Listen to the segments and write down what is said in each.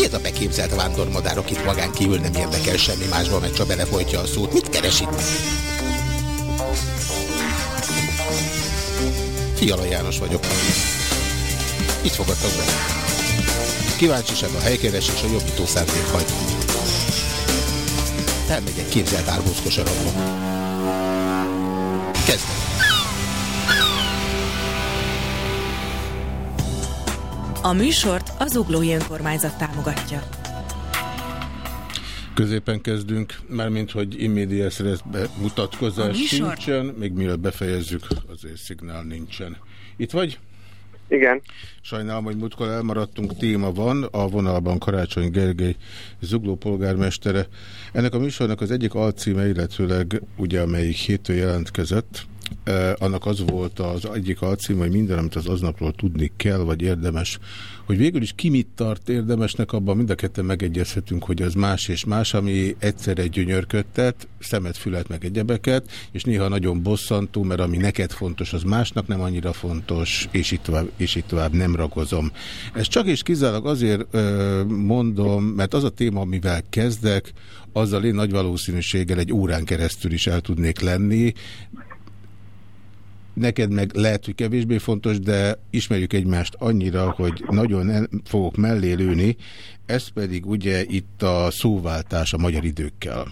Ki ez a beképzelt vándormadár, akit magán kívül nem érdekel semmi másba, meg csak belefolytja a szót? Mit keres itt? Fiala János vagyok. Itt fogadtak be. Kíváncsiság, a helykeresés, a jobbító szándék hagy. Elmegyek képzelt árbóz kosarakba. Kezdem. A műsort az Uglói Önkormányzat támogatja. Középen kezdünk, mármint, hogy immédiás mutatkozás sincsen, még mielőtt befejezzük, azért szignál nincsen. Itt vagy? Igen. Sajnálom, hogy múltkor elmaradtunk, téma van, a vonalban Karácsony Gergely Zugló polgármestere. Ennek a műsornak az egyik alcíme, illetőleg ugye amelyik hétől jelentkezett, annak az volt az egyik alcím, hogy minden, amit az aznapról tudni kell, vagy érdemes. Hogy végül is ki mit tart érdemesnek, abban mind a ketten megegyezhetünk, hogy az más és más, ami egyszerre gyönyörködtet, szemet, fület, meg egyebeket, és néha nagyon bosszantó, mert ami neked fontos, az másnak nem annyira fontos, és itt tovább, és itt tovább nem ragozom. Ez csak és kizárólag azért ö, mondom, mert az a téma, amivel kezdek, azzal én nagy valószínűséggel egy órán keresztül is el tudnék lenni, neked meg lehet, hogy kevésbé fontos, de ismerjük egymást annyira, hogy nagyon fogok mellé lőni, ez pedig ugye itt a szóváltás a magyar időkkel.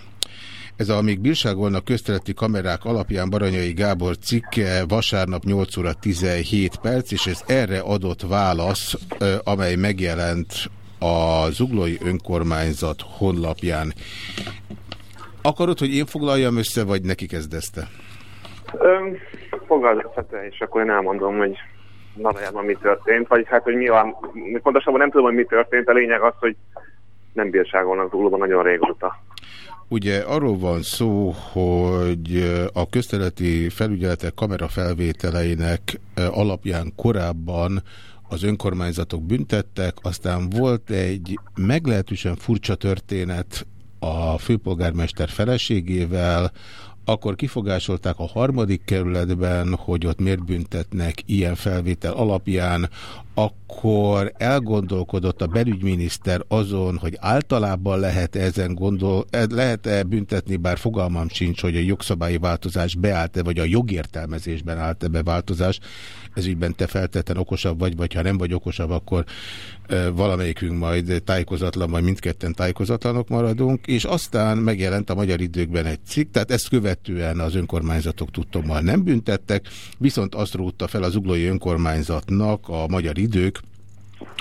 Ez a még bírságolnak közteleti kamerák alapján Baranyai Gábor cikke vasárnap 8 óra 17 perc, és ez erre adott válasz, amely megjelent a Zuglói Önkormányzat honlapján. Akarod, hogy én foglaljam össze, vagy neki kezdezte? Össze, és akkor én elmondom, hogy valójában mi történt, vagy hát, hogy mi van, pontosabban nem tudom, hogy mi történt, a lényeg az, hogy nem bírságolnak Zuglóban nagyon régóta. Ugye arról van szó, hogy a közteleti felügyeletek kamerafelvételeinek alapján korábban az önkormányzatok büntettek, aztán volt egy meglehetősen furcsa történet a főpolgármester feleségével, akkor kifogásolták a harmadik kerületben, hogy ott miért büntetnek ilyen felvétel alapján, akkor elgondolkodott a belügyminiszter azon, hogy általában lehet -e ezen gondol, lehet-e büntetni, bár fogalmam sincs, hogy a jogszabályi változás beállt-e, vagy a jogértelmezésben állt-e be változás. Ez ügyben te feltétlen okosabb vagy, vagy ha nem vagy okosabb, akkor valamelyikünk majd tájékozatlan, majd mindketten tájékozatlanok maradunk, és aztán megjelent a magyar időkben egy cikk, tehát ezt követően az önkormányzatok tudtommal nem büntettek, viszont azt rótta fel az uglói önkormányzatnak a magyar idők,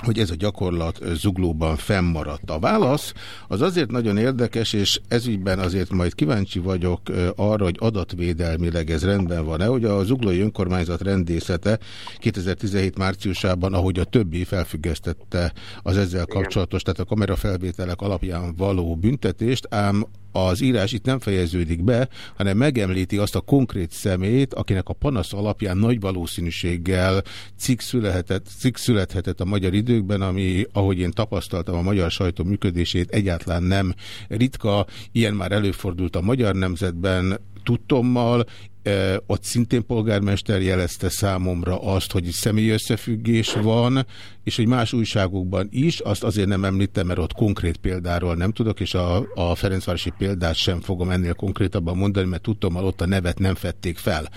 hogy ez a gyakorlat zuglóban fennmaradt. A válasz az azért nagyon érdekes, és ezügyben azért majd kíváncsi vagyok arra, hogy adatvédelmileg ez rendben van-e, hogy a zuglói önkormányzat rendészete 2017 márciusában, ahogy a többi felfüggesztette az ezzel kapcsolatos, tehát a kamerafelvételek alapján való büntetést, ám az írás itt nem fejeződik be, hanem megemlíti azt a konkrét szemét, akinek a panasz alapján nagy valószínűséggel cikk születhetett, cikk születhetett a magyar időkben, ami, ahogy én tapasztaltam a magyar sajtó működését, egyáltalán nem ritka. Ilyen már előfordult a magyar nemzetben, tudtommal, ott szintén polgármester jelezte számomra azt, hogy személyi összefüggés van, és hogy más újságokban is, azt azért nem említem, mert ott konkrét példáról nem tudok, és a, a Ferencvárosi példát sem fogom ennél konkrétabban mondani, mert tudtommal ott a nevet nem fették fel.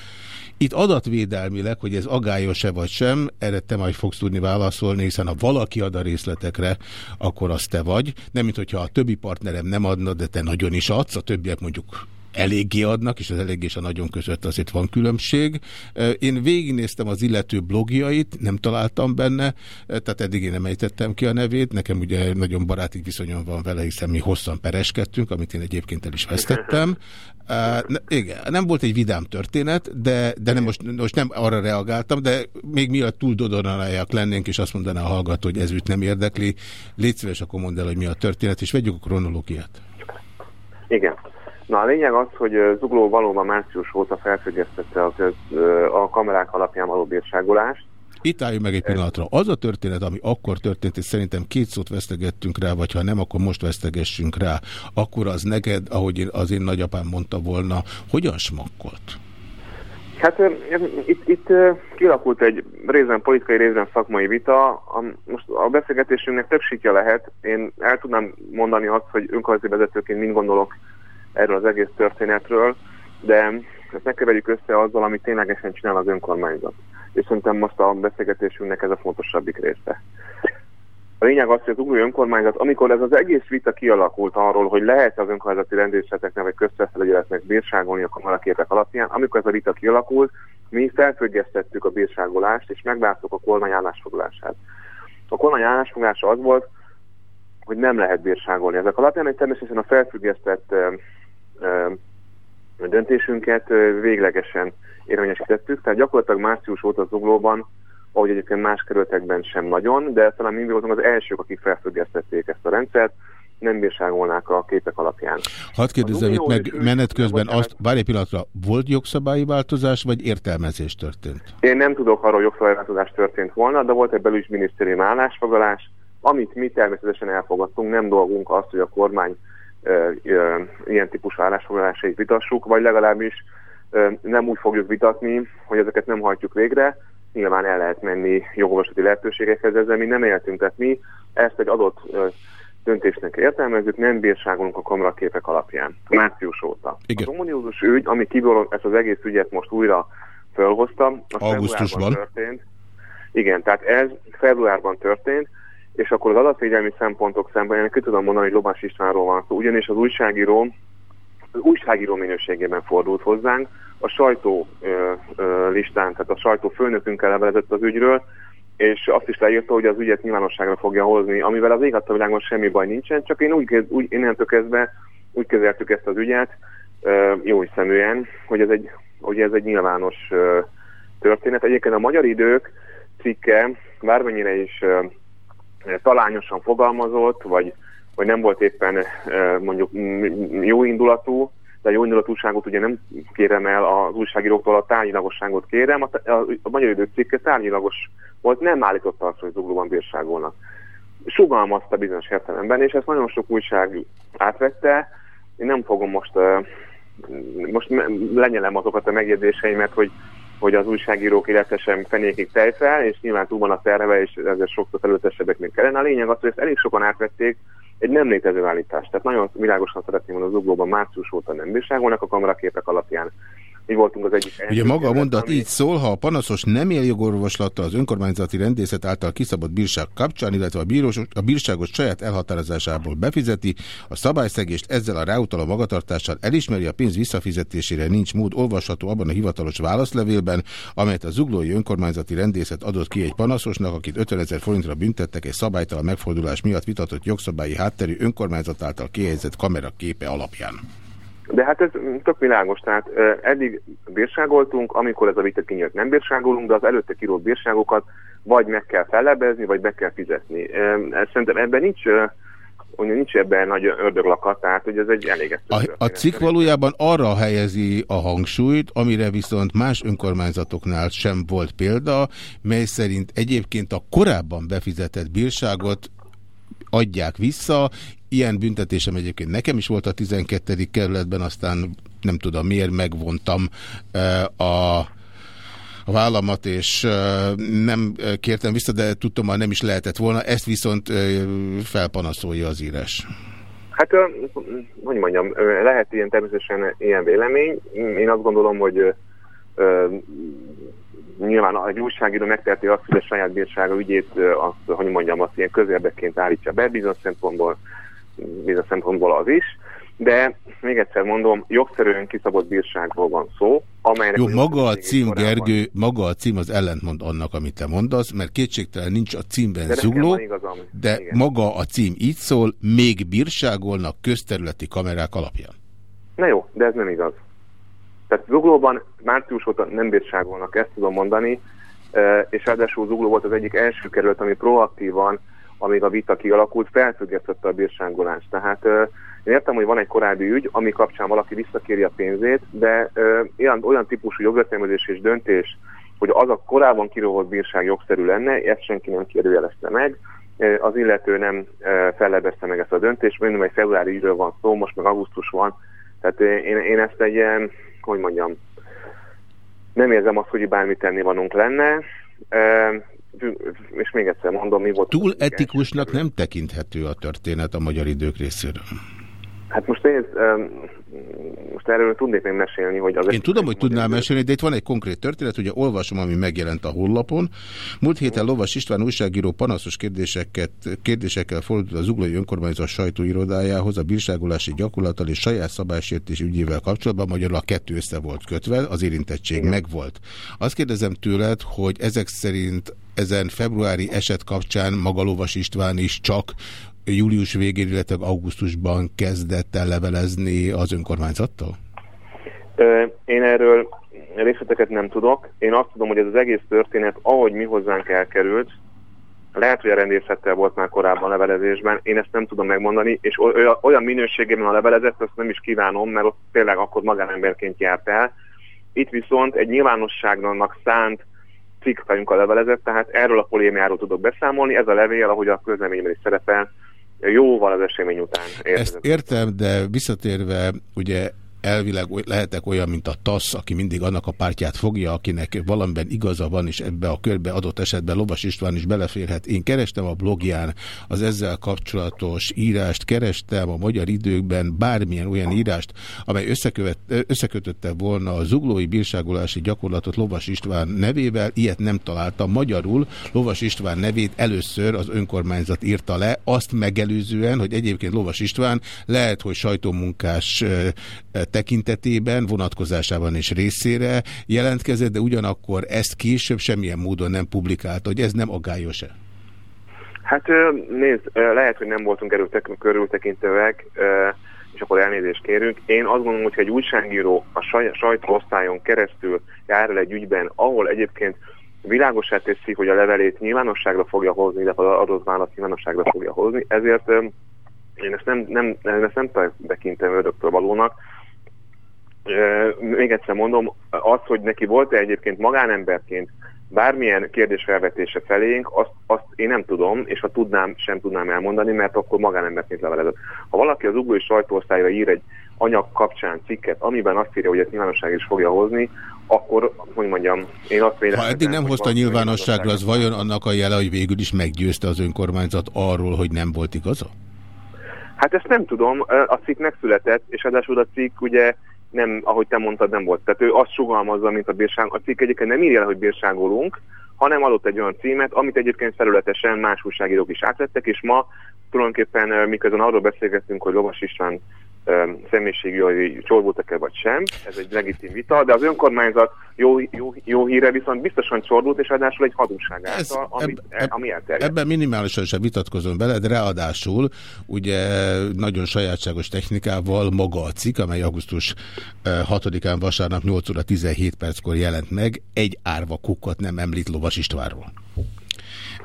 Itt adatvédelmileg, hogy ez agályos-e vagy sem, erre te majd fogsz tudni válaszolni, hiszen ha valaki ad a részletekre, akkor az te vagy. Nem, mint hogyha a többi partnerem nem adna, de te nagyon is adsz, a többiek mondjuk eléggé adnak, és az eléggé és a nagyon között azért van különbség. Én végignéztem az illető blogjait, nem találtam benne, tehát eddig én nem ejtettem ki a nevét, nekem ugye nagyon baráti viszonyom van vele, hiszen mi hosszan pereskedtünk, amit én egyébként el is vesztettem. Uh, igen, nem volt egy vidám történet, de, de nem, most, most nem arra reagáltam, de még miatt túl dodonalájak lennénk, és azt mondaná a hallgató, hogy ez nem érdekli. Légy szíves, akkor mondd el, hogy mi a történet, és vegyük a kronológiát. Igen. Na a lényeg az, hogy Zugló valóban március óta felfüggesztette a, a kamerák alapján való bírságolást. Itt álljunk meg egy pillanatra. Az a történet, ami akkor történt, és szerintem két szót vesztegettünk rá, vagy ha nem, akkor most vesztegessünk rá, akkor az neked, ahogy az én nagyapám mondta volna, hogyan smakkolt? Hát itt, itt kialakult egy részben politikai, részben szakmai vita. A, most a beszélgetésünknek több sítja lehet. Én el tudnám mondani azt, hogy önkormányzati vezetőként mind gondolok erről az egész történetről, de ezt ne keverjük össze azzal, amit ténylegesen csinál az önkormányzat. És szerintem most a beszélgetésünknek ez a fontosabbik része. A lényeg az, hogy az ugrói önkormányzat, amikor ez az egész vita kialakult arról, hogy lehet az önkormányzati rendészeteknek vagy közfelügyeletnek bírságolni a kameraképek alapján, amikor ez a vita kialakult, mi felfüggesztettük a bírságolást, és megvártuk a kormány állásfoglalását. A kormány állásfoglalása az volt, hogy nem lehet bírságolni. Ezek alapján, hogy természetesen a felfüggesztett ö, döntésünket véglegesen érvényesítettük, tehát gyakorlatilag március óta az uglóban ahogy egyébként más kerületekben sem nagyon, de talán mi voltunk az elsők, akik felfüggesztették ezt a rendszert, nem bírságolnák a képek alapján. Hadd kérdezem itt meg menet közben azt, bár egy pillanatra, volt jogszabályi változás, vagy értelmezés történt? Én nem tudok arról, hogy jogszabályi változás történt volna, de volt egy belügyminisztérium állásfoglalás, amit mi természetesen elfogadtunk, nem dolgunk azt, hogy a kormány ilyen típusú állásfoglalásait vitassuk, vagy legalábbis nem úgy fogjuk vitatni, hogy ezeket nem hajtjuk végre, nyilván el lehet menni jogolvasati lehetőségekhez, ezzel mi nem éltünk. Tehát mi ezt egy adott döntésnek értelmezzük, nem bírságolunk a kamaraképek alapján. Március óta. Igen. Az omoniózus ügy, ami kívül ezt az egész ügyet most újra felhozta, az Augusztusban történt. Igen, tehát ez februárban történt, és akkor az adatvédelmi szempontok szemben én ki tudom mondani, hogy Lobás Istvánról van szó, ugyanis az újságíró az újságíró minőségében fordult hozzánk, a sajtó ö, ö, listán, tehát a sajtó főnökünkkel levelezett az ügyről, és azt is leírta, hogy az ügyet nyilvánosságra fogja hozni, amivel az ég a világon semmi baj nincsen, csak én úgy, úgy innentől kezdve úgy kezeltük ezt az ügyet, ö, jó szeműen, hogy ez egy, hogy ez egy nyilvános ö, történet. Egyébként a Magyar Idők cikke bármennyire is ö, talányosan fogalmazott, vagy, vagy nem volt éppen ö, mondjuk jó indulatú, de jó indulatúságot ugye nem kérem el az újságíróktól, a tárgyilagosságot kérem. A, a, a Magyar Idők cikke tárgyilagos volt, nem állította azt, hogy zuglóban bírságolnak. Sugalmazta bizonyos értelemben, és ezt nagyon sok újság átvette. Én nem fogom most, uh, most lenyelem azokat a megjegyzéseimet, hogy hogy az újságírók élete sem fenékig tejfel, és nyilván túl van a terve, és ezzel sokszor felültesebbek még kellene. A lényeg az, hogy ezt elég sokan átvették, egy nem létező állítás. Tehát nagyon világosan szeretném mondani, az uglóban március óta nem bírságolnak a kameraképek alapján mi voltunk az egyik... Ugye maga a mondat ami... így szól, ha a panaszos nem él jogorvoslattal az önkormányzati rendészet által kiszabott bírság kapcsán, illetve a, bírós, a bírságot saját elhatározásából befizeti, a szabályszegést ezzel a ráutaló magatartással elismeri, a pénz visszafizetésére nincs mód olvasható abban a hivatalos válaszlevélben, amelyet a zuglói önkormányzati rendészet adott ki egy panaszosnak, akit 50 ezer forintra büntettek egy szabálytalan megfordulás miatt vitatott jogszabályi hátterű önkormányzat által kihelyezett kamera képe alapján. De hát ez tök világos, tehát eddig bírságoltunk, amikor ez a vita kinyílt nem bírságolunk, de az előtte kirólt bírságokat vagy meg kell fellebezni, vagy be kell fizetni. Szerintem ebben nincs hogy nincs ebben nagy ördöglakat, tehát hogy ez egy elégesztő. A, a cikk valójában arra helyezi a hangsúlyt, amire viszont más önkormányzatoknál sem volt példa, mely szerint egyébként a korábban befizetett bírságot adják vissza. Ilyen büntetésem egyébként nekem is volt a 12. kerületben, aztán nem tudom miért megvontam eh, a a vállamat, és eh, nem kértem vissza, de tudtam, hogy nem is lehetett volna. Ezt viszont eh, felpanaszolja az írás. Hát, hogy mondjam, lehet ilyen természetesen ilyen vélemény. Én azt gondolom, hogy nyilván egy újságíró megteheti azt, hogy a saját bírsága ügyét, azt, hogy mondjam, azt ilyen közérdekként állítsa be, bizonyos szempontból, bizonyos szempontból az is, de még egyszer mondom, jogszerűen kiszabott bírságról van szó, amelynek... Jó, maga a cím, Gergő, maga a cím az ellentmond annak, amit te mondasz, mert kétségtelen nincs a címben de zugló, igazam. de Igen. maga a cím így szól, még bírságolnak közterületi kamerák alapján. Na jó, de ez nem igaz. Tehát Zuglóban március óta nem bírságolnak, ezt tudom mondani, és ráadásul Zugló volt az egyik első kerület, ami proaktívan, amíg a vita kialakult, felfüggesztette a bírságolást. Tehát én értem, hogy van egy korábbi ügy, ami kapcsán valaki visszakéri a pénzét, de olyan, olyan típusú jogértelmezés és döntés, hogy az a korábban kiróholt bírság jogszerű lenne, ezt senki nem kérdőjelezte meg, az illető nem fellebezte meg ezt a döntést, mondom, egy februári ügyről van szó, most meg augusztus van, tehát én, én ezt egy ilyen, hogy mondjam, nem érzem azt, hogy bármit tenni vanunk lenne. És még egyszer mondom, mi volt... Túl etikusnak nem tekinthető a történet a magyar idők részéről. Hát most nézd, most erről tudnék még mesélni, hogy az... Én tudom, hogy tudnál mesélni, de itt van egy konkrét történet, ugye olvasom, ami megjelent a honlapon. Múlt héten Lovas István újságíró panaszos kérdéseket, kérdésekkel fordult az Uglói Önkormányzat sajtóirodájához a bírságolási gyakorlattal és saját szabálysértés ügyével kapcsolatban, magyarul a kettő össze volt kötve, az érintettség Igen. megvolt. Azt kérdezem tőled, hogy ezek szerint ezen februári eset kapcsán maga Lovas István is csak július végén, illetve augusztusban kezdett el levelezni az önkormányzattal? Én erről részleteket nem tudok. Én azt tudom, hogy ez az egész történet, ahogy mi hozzánk elkerült, lehet, hogy a rendészettel volt már korábban levelezésben, én ezt nem tudom megmondani, és olyan minőségében a levelezett, azt nem is kívánom, mert ott tényleg akkor magánemberként járt el. Itt viszont egy nyilvánosságnak szánt cikk a levelezett, tehát erről a polémiáról tudok beszámolni. Ez a levél, ahogy a közleményben is szerepel, jóval az esemény után. Ezt értem, de visszatérve, ugye elvileg lehetek olyan, mint a TASZ, aki mindig annak a pártját fogja, akinek valamiben igaza van, és ebbe a körbe adott esetben Lovas István is beleférhet. Én kerestem a blogján az ezzel kapcsolatos írást, kerestem a magyar időkben bármilyen olyan írást, amely összekötötte volna a zuglói bírságolási gyakorlatot Lovas István nevével, ilyet nem találtam. Magyarul Lovas István nevét először az önkormányzat írta le, azt megelőzően, hogy egyébként Lovas István lehet, hogy sajtómunkás tekintetében, vonatkozásában és részére jelentkezett, de ugyanakkor ezt később semmilyen módon nem publikált, hogy ez nem agályos-e? Hát nézd, lehet, hogy nem voltunk körültekintőek, és akkor elnézést kérünk. Én azt gondolom, hogy egy újságíró a sajtóosztályon keresztül jár el egy ügyben, ahol egyébként világosá teszi, hogy a levelét nyilvánosságra fogja hozni, illetve az adott választ nyilvánosságra fogja hozni, ezért én ezt nem, nem, ezt nem tekintem öröktől valónak, még egyszer mondom, az, hogy neki volt-e egyébként magánemberként bármilyen kérdés felvetése felénk, azt, azt én nem tudom, és ha tudnám, sem tudnám elmondani, mert akkor magánemberként levelezett. Ha valaki az uglói sajtóosztályra ír egy anyag kapcsán cikket, amiben azt írja, hogy ezt nyilvánosság is fogja hozni, akkor, hogy mondjam, én azt vélem... Ha eddig nem hozta nyilvánosságra, az vajon annak a jele, hogy végül is meggyőzte az önkormányzat arról, hogy nem volt igaza? Hát ezt nem tudom, a cikk megszületett, és ráadásul a cikk ugye nem, ahogy te mondtad, nem volt. Tehát ő azt sugalmazza, mint a bírság. A cikk egyébként nem írja, hogy bírságolunk, hanem adott egy olyan címet, amit egyébként felületesen más újságírók is átvettek, és ma tulajdonképpen miközben arról beszélgettünk, hogy Lovas István személyiségi csorbultak-e vagy sem, ez egy legitim vita, de az önkormányzat jó, jó, jó híre viszont biztosan csorbult, és ráadásul egy hadúság által, ami, eb, ami elterjedt. Ebben minimálisan sem vitatkozom vele, de ráadásul ugye nagyon sajátságos technikával maga a cikk, amely augusztus 6-án vasárnap 8 óra 17 perckor jelent meg, egy árva kukkot nem említ Lovas Istvánról.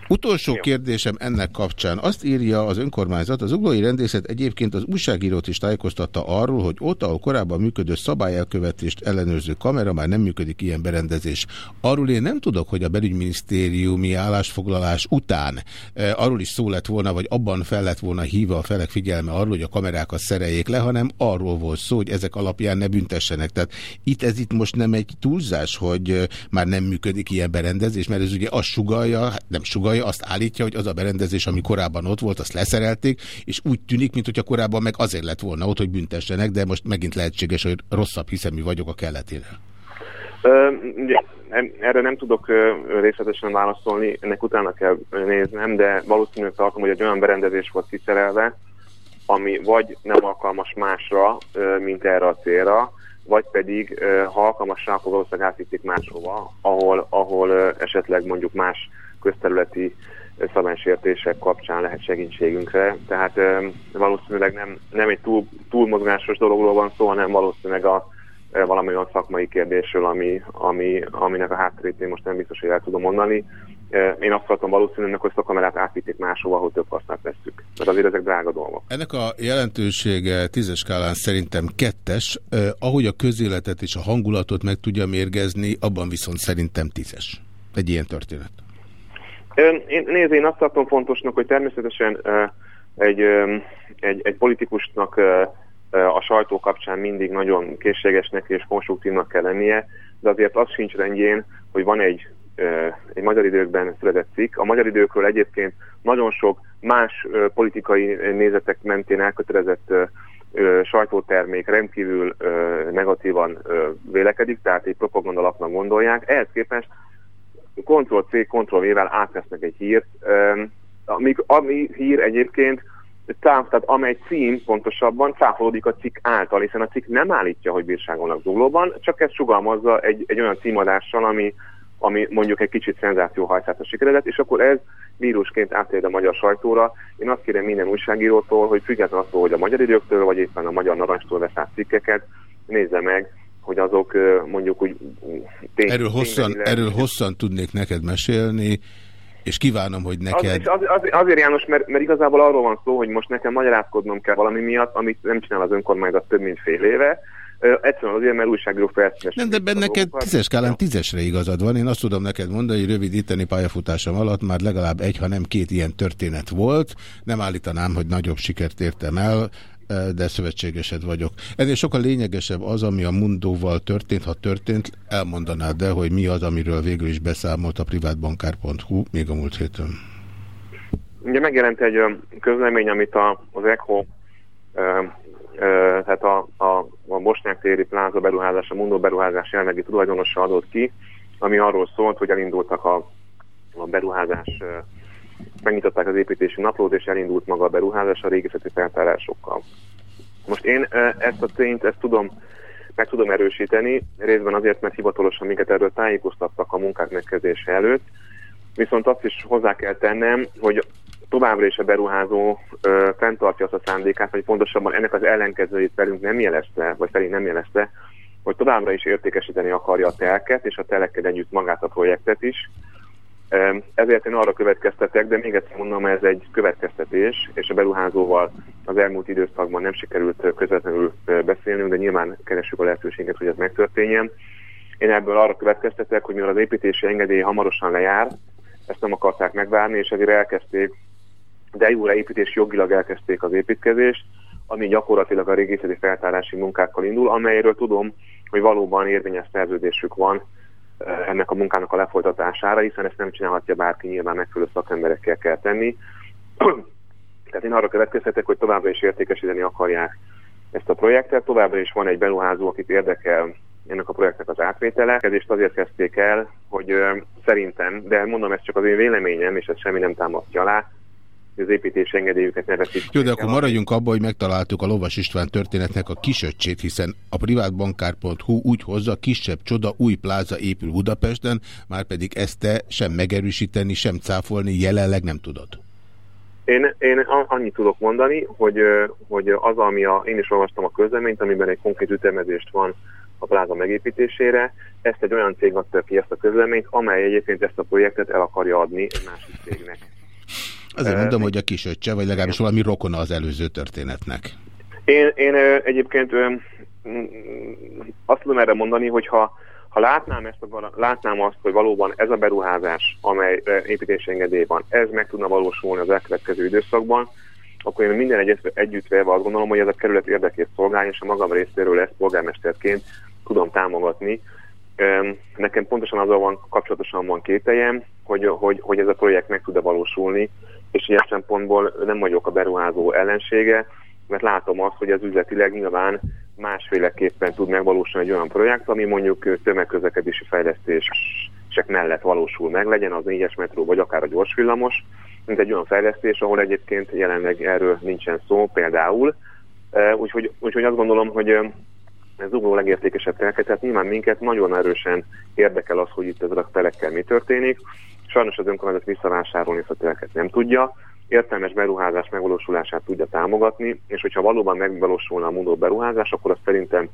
Utolsó Jó. kérdésem ennek kapcsán. Azt írja az önkormányzat, az uglói rendészet egyébként az újságírót is tájékoztatta arról, hogy ott, ahol korábban működő szabályelkövetést ellenőrző kamera, már nem működik ilyen berendezés. Arról én nem tudok, hogy a belügyminisztériumi állásfoglalás után e, arról is szó lett volna, vagy abban fel lett volna hívva a felek figyelme arról, hogy a kamerákat szereljék le, hanem arról volt szó, hogy ezek alapján ne büntessenek. Tehát itt ez itt most nem egy túlzás, hogy e, már nem működik ilyen berendezés, mert ez ugye azt sugalja, nem sugalja, azt állítja, hogy az a berendezés, ami korábban ott volt, azt leszerelték, és úgy tűnik, mintha korábban meg azért lett volna ott, hogy büntessenek, de most megint lehetséges, hogy rosszabb hiszem, mi vagyok a kelletére. Erre nem tudok részletesen válaszolni, ennek utána kell néznem, de valószínűleg tartom, hogy egy olyan berendezés volt kiszerelve, ami vagy nem alkalmas másra, mint erre a célra, vagy pedig, ha alkalmas rá, akkor valószínűleg máshova, ahol, ahol esetleg mondjuk más közterületi szabálysértések kapcsán lehet segítségünkre. Tehát valószínűleg nem, nem egy túl, túlmozgásos dologról van szó, hanem valószínűleg a valami olyan szakmai kérdésről, ami, ami, aminek a hátterét én most nem biztos, hogy el tudom mondani. Én azt tartom valószínűleg, hogy ezt a kamerát átvitték máshova, ahol több hasznát veszük. Mert azért ezek drága dolgok. Ennek a jelentősége tízes skálán szerintem kettes. Ahogy a közéletet és a hangulatot meg tudja mérgezni, abban viszont szerintem tízes. Egy ilyen történet. Én, nézd, én azt tartom fontosnak, hogy természetesen egy, egy, egy politikusnak a sajtó kapcsán mindig nagyon készségesnek és konstruktívnak kell lennie, de azért az sincs rendjén, hogy van egy, egy magyar időkben született cikk. A magyar időkről egyébként nagyon sok más politikai nézetek mentén elkötelezett sajtótermék rendkívül negatívan vélekedik, tehát egy propagandalapnak gondolják. Ehhez képest Ctrl-C, Ctrl-V-vel átvesznek egy hírt, amíg, ami hír egyébként táv, tehát amely cím pontosabban cáfolódik a cikk által, hiszen a cikk nem állítja, hogy bírságolnak zuglóban, csak ezt sugalmazza egy, egy olyan címadással, ami, ami mondjuk egy kicsit szenzációhajszát a sikeredet, és akkor ez vírusként átér a magyar sajtóra. Én azt kérem minden újságírótól, hogy függetlenül attól, hogy a magyar időktől, vagy éppen a magyar narancstól vesz át cikkeket, nézze meg, hogy azok mondjuk úgy... Tény, erről, hosszan, erről hosszan tudnék neked mesélni, és kívánom, hogy neked... Az, az, azért János, mert, mert igazából arról van szó, hogy most nekem magyarázkodnom kell valami miatt, amit nem csinál az önkormányzat több mint fél éve, Egyszerűen azért, mert újságíró felszínes. Nem, de benne neked tízes skálán tízesre igazad van. Én azt tudom neked mondani, hogy rövid itteni pályafutásom alatt már legalább egy, ha nem két ilyen történet volt. Nem állítanám, hogy nagyobb sikert értem el de szövetségesed vagyok. Ennél sokkal lényegesebb az, ami a Mundóval történt, ha történt, elmondanád de, hogy mi az, amiről végül is beszámolt a privátbankár.hu még a múlt héten. Ugye megjelent egy közlemény, amit a, az ECHO, tehát a, a, a Bosnyák téri pláza beruházás, a Mundó beruházás jelenlegi tulajdonosa adott ki, ami arról szólt, hogy elindultak a, a beruházás megnyitották az építési naplót, és elindult maga a beruházás a régészeti feltárásokkal. Most én ezt a tényt, ezt tudom, meg tudom erősíteni, részben azért, mert hivatalosan minket erről tájékoztattak a munkák megkezdése előtt, viszont azt is hozzá kell tennem, hogy továbbra is a beruházó ö, fenntartja azt a szándékát, vagy pontosabban ennek az ellenkezőjét velünk nem jelezte, vagy felé nem jelezte, hogy továbbra is értékesíteni akarja a telket, és a telekkel együtt magát a projektet is, ezért én arra következtetek, de még egyszer mondom, ez egy következtetés, és a beruházóval az elmúlt időszakban nem sikerült közvetlenül beszélnünk, de nyilván keresünk a lehetőséget, hogy ez megtörténjen. Én ebből arra következtetek, hogy mivel az építési engedély hamarosan lejár, ezt nem akarták megvárni, és ezért elkezdték, de jóra építés jogilag elkezdték az építkezést, ami gyakorlatilag a régészeti feltárási munkákkal indul, amelyről tudom, hogy valóban érvényes szerződésük van ennek a munkának a lefolytatására, hiszen ezt nem csinálhatja bárki, nyilván megfelelő szakemberekkel kell tenni. Tehát én arra következtetek, hogy továbbra is értékesíteni akarják ezt a projektet. Továbbra is van egy beruházó, akit érdekel ennek a projektnek az átvétele, és azért kezdték el, hogy ö, szerintem, de mondom, ez csak az én véleményem, és ez semmi nem támasztja alá, az építési engedélyüket ne Jó, de akkor maradjunk abban, hogy megtaláltuk a Lovas István történetnek a kisöccsét, hiszen a privátbankár.hu úgy hozza, kisebb csoda, új pláza épül Budapesten, már pedig ezt te sem megerősíteni, sem cáfolni jelenleg nem tudod. Én, én annyit tudok mondani, hogy, hogy az, ami a, én is olvastam a közleményt, amiben egy konkrét ütemezést van a pláza megépítésére, ezt egy olyan cég adta ki ezt a közleményt, amely egyébként ezt a projektet el akarja adni egy másik cégnek. Azért mondom, hogy a kisöccse, vagy legalábbis valami rokona az előző történetnek. Én, én egyébként azt tudom erre mondani, hogy ha, ha látnám, ezt látnám azt, hogy valóban ez a beruházás, amely építési engedély van, ez meg tudna valósulni az elkövetkező időszakban, akkor én minden egyet, együtt véve azt gondolom, hogy ez a kerület érdekét szolgálja, és a magam részéről ezt polgármesterként tudom támogatni. Nekem pontosan azzal van kapcsolatosan van kételjem, hogy, hogy, hogy ez a projekt meg tud-e valósulni, és ilyen szempontból nem vagyok a beruházó ellensége, mert látom azt, hogy az üzletileg nyilván másféleképpen tud megvalósulni egy olyan projekt, ami mondjuk tömegközlekedési fejlesztések mellett valósul meg, legyen az négyes metró, vagy akár a gyorsvillamos, mint egy olyan fejlesztés, ahol egyébként jelenleg erről nincsen szó például. Úgyhogy, úgyhogy azt gondolom, hogy ez zugló legértékesebb telket, tehát nyilván minket nagyon erősen érdekel az, hogy itt ezzel a telekkel mi történik. Sajnos az önkormányzat visszavásárolni ezt a telket nem tudja, értelmes beruházás megvalósulását tudja támogatni, és hogyha valóban megvalósulna a mondó beruházás, akkor azt szerintem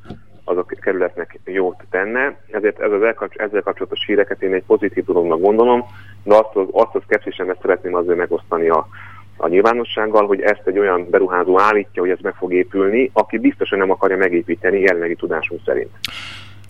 az a kerületnek jót tenne. Ezért ez az ezzel kapcsolatos híreket én egy pozitív dolognak gondolom, de azt, azt a szkepszisemet szeretném azért megosztani a, a nyilvánossággal, hogy ezt egy olyan beruházó állítja, hogy ez meg fog épülni, aki biztosan nem akarja megépíteni jelenlegi tudásunk szerint.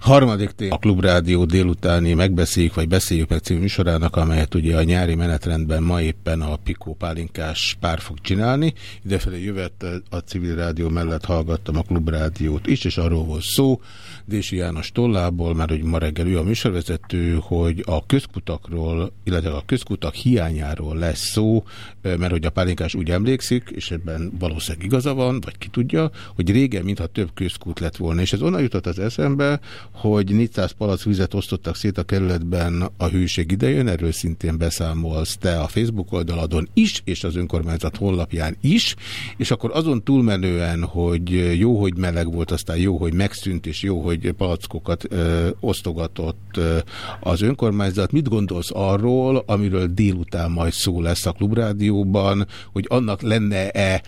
Harmadik téma a Klubrádió délutáni megbeszéljük, vagy beszéljük meg című műsorának, amelyet ugye a nyári menetrendben ma éppen a Pikó Pálinkás pár fog csinálni. Idefelé jövet a civil rádió mellett hallgattam a Klubrádiót is, és arról volt szó, Dési János tollából, már hogy ma reggel ő a műsorvezető, hogy a közkutakról, illetve a közkutak hiányáról lesz szó, mert hogy a Pálinkás úgy emlékszik, és ebben valószínűleg igaza van, vagy ki tudja, hogy régen, mintha több közkút lett volna. És ez onnan jutott az eszembe, hogy 400 palac vizet osztottak szét a kerületben a hűség idején, erről szintén beszámolsz te a Facebook oldaladon is, és az önkormányzat honlapján is, és akkor azon túlmenően, hogy jó, hogy meleg volt, aztán jó, hogy megszűnt, és jó, hogy palackokat ö, osztogatott ö, az önkormányzat. Mit gondolsz arról, amiről délután majd szó lesz a Klubrádióban, hogy annak lenne-e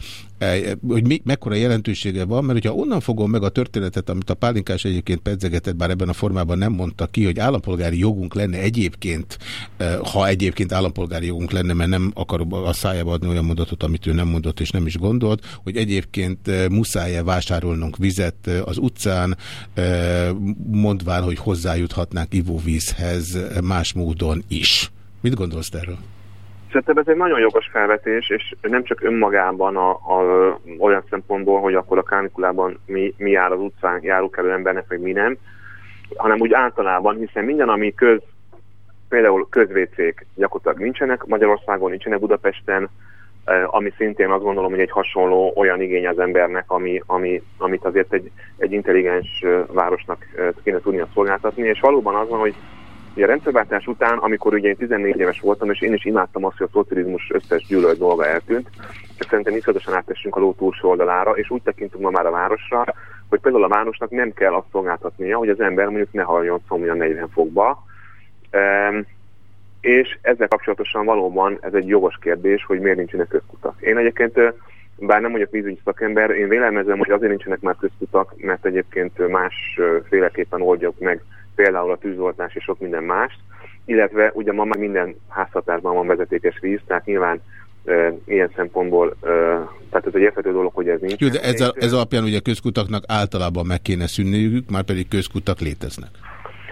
hogy mi, mekkora jelentősége van, mert hogyha onnan fogom meg a történetet, amit a Pálinkás egyébként pedzegetett, bár ebben a formában nem mondta ki, hogy állampolgári jogunk lenne egyébként, ha egyébként állampolgári jogunk lenne, mert nem akarok a szájába adni olyan mondatot, amit ő nem mondott és nem is gondolt, hogy egyébként muszáj-e vásárolnunk vizet az utcán, mondván, hogy hozzájuthatnánk ivóvízhez más módon is. Mit gondolsz erről? Szerintem ez egy nagyon jogos felvetés, és nem csak önmagában a, a, olyan szempontból, hogy akkor a kánikulában mi, mi jár az utcán, járunk elő embernek, vagy mi nem, hanem úgy általában, hiszen minden, ami köz, például közvécék gyakorlatilag nincsenek Magyarországon, nincsenek Budapesten, eh, ami szintén azt gondolom, hogy egy hasonló olyan igény az embernek, ami, ami, amit azért egy, egy intelligens eh, városnak eh, kéne tudnia szolgáltatni, és valóban az van, hogy a rendszerváltás után, amikor ugye én 14 éves voltam, és én is imádtam azt, hogy a szocializmus összes gyűlölt dolga eltűnt, csak szerintem iszonyatosan áttessünk a ló túlsó oldalára, és úgy tekintünk ma már a városra, hogy például a városnak nem kell azt szolgáltatnia, hogy az ember mondjuk ne halljon szomja 40 fokba. Um, és ezzel kapcsolatosan valóban ez egy jogos kérdés, hogy miért nincsenek közkutak. Én egyébként, bár nem vagyok vízügyi szakember, én vélelmezem, hogy azért nincsenek már közkutak, mert egyébként másféleképpen oldjuk meg például a tűzoltás és sok minden mást, illetve ugye ma már minden háztartásban van vezetékes víz, tehát nyilván e, ilyen szempontból, e, tehát ez egy érthető dolog, hogy ez nincs. Jó, de ez, a, ez alapján ugye közkutaknak általában meg kéne szűnniük, már pedig közkutak léteznek.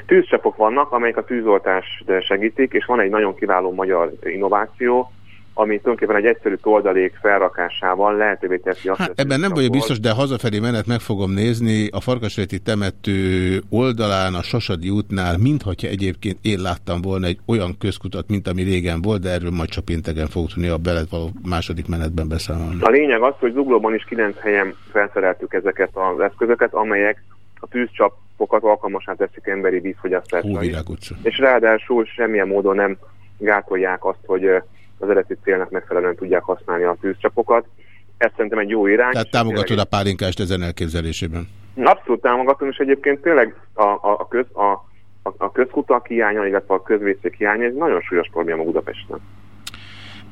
Tűzcsapok vannak, amelyek a tűzoltást segítik, és van egy nagyon kiváló magyar innováció, ami tulajdonképpen egy egyszerű toldalék felrakásával lehetővé teszi azt, hát, Ebben nem vagyok biztos, de hazafelé menet meg fogom nézni a Farkasréti temető oldalán, a Sasadi útnál, mintha egyébként én láttam volna egy olyan közkutat, mint ami régen volt, de erről majd csak péntegen fog tudni a belet való második menetben beszámolni. A lényeg az, hogy Zuglóban is kilenc helyen felszereltük ezeket az eszközöket, amelyek a tűzcsapokat alkalmasá teszik emberi vízfogyasztásra. És ráadásul semmilyen módon nem gátolják azt, hogy az eredeti célnak megfelelően tudják használni a tűzcsapokat. Ez szerintem egy jó irány. Tehát támogatod a pálinkást ezen elképzelésében? Abszolút támogatom, és egyébként tényleg a, a, a, köz, a, a, a közkutak hiánya, illetve a közvészék hiánya, ez nagyon súlyos probléma Budapesten.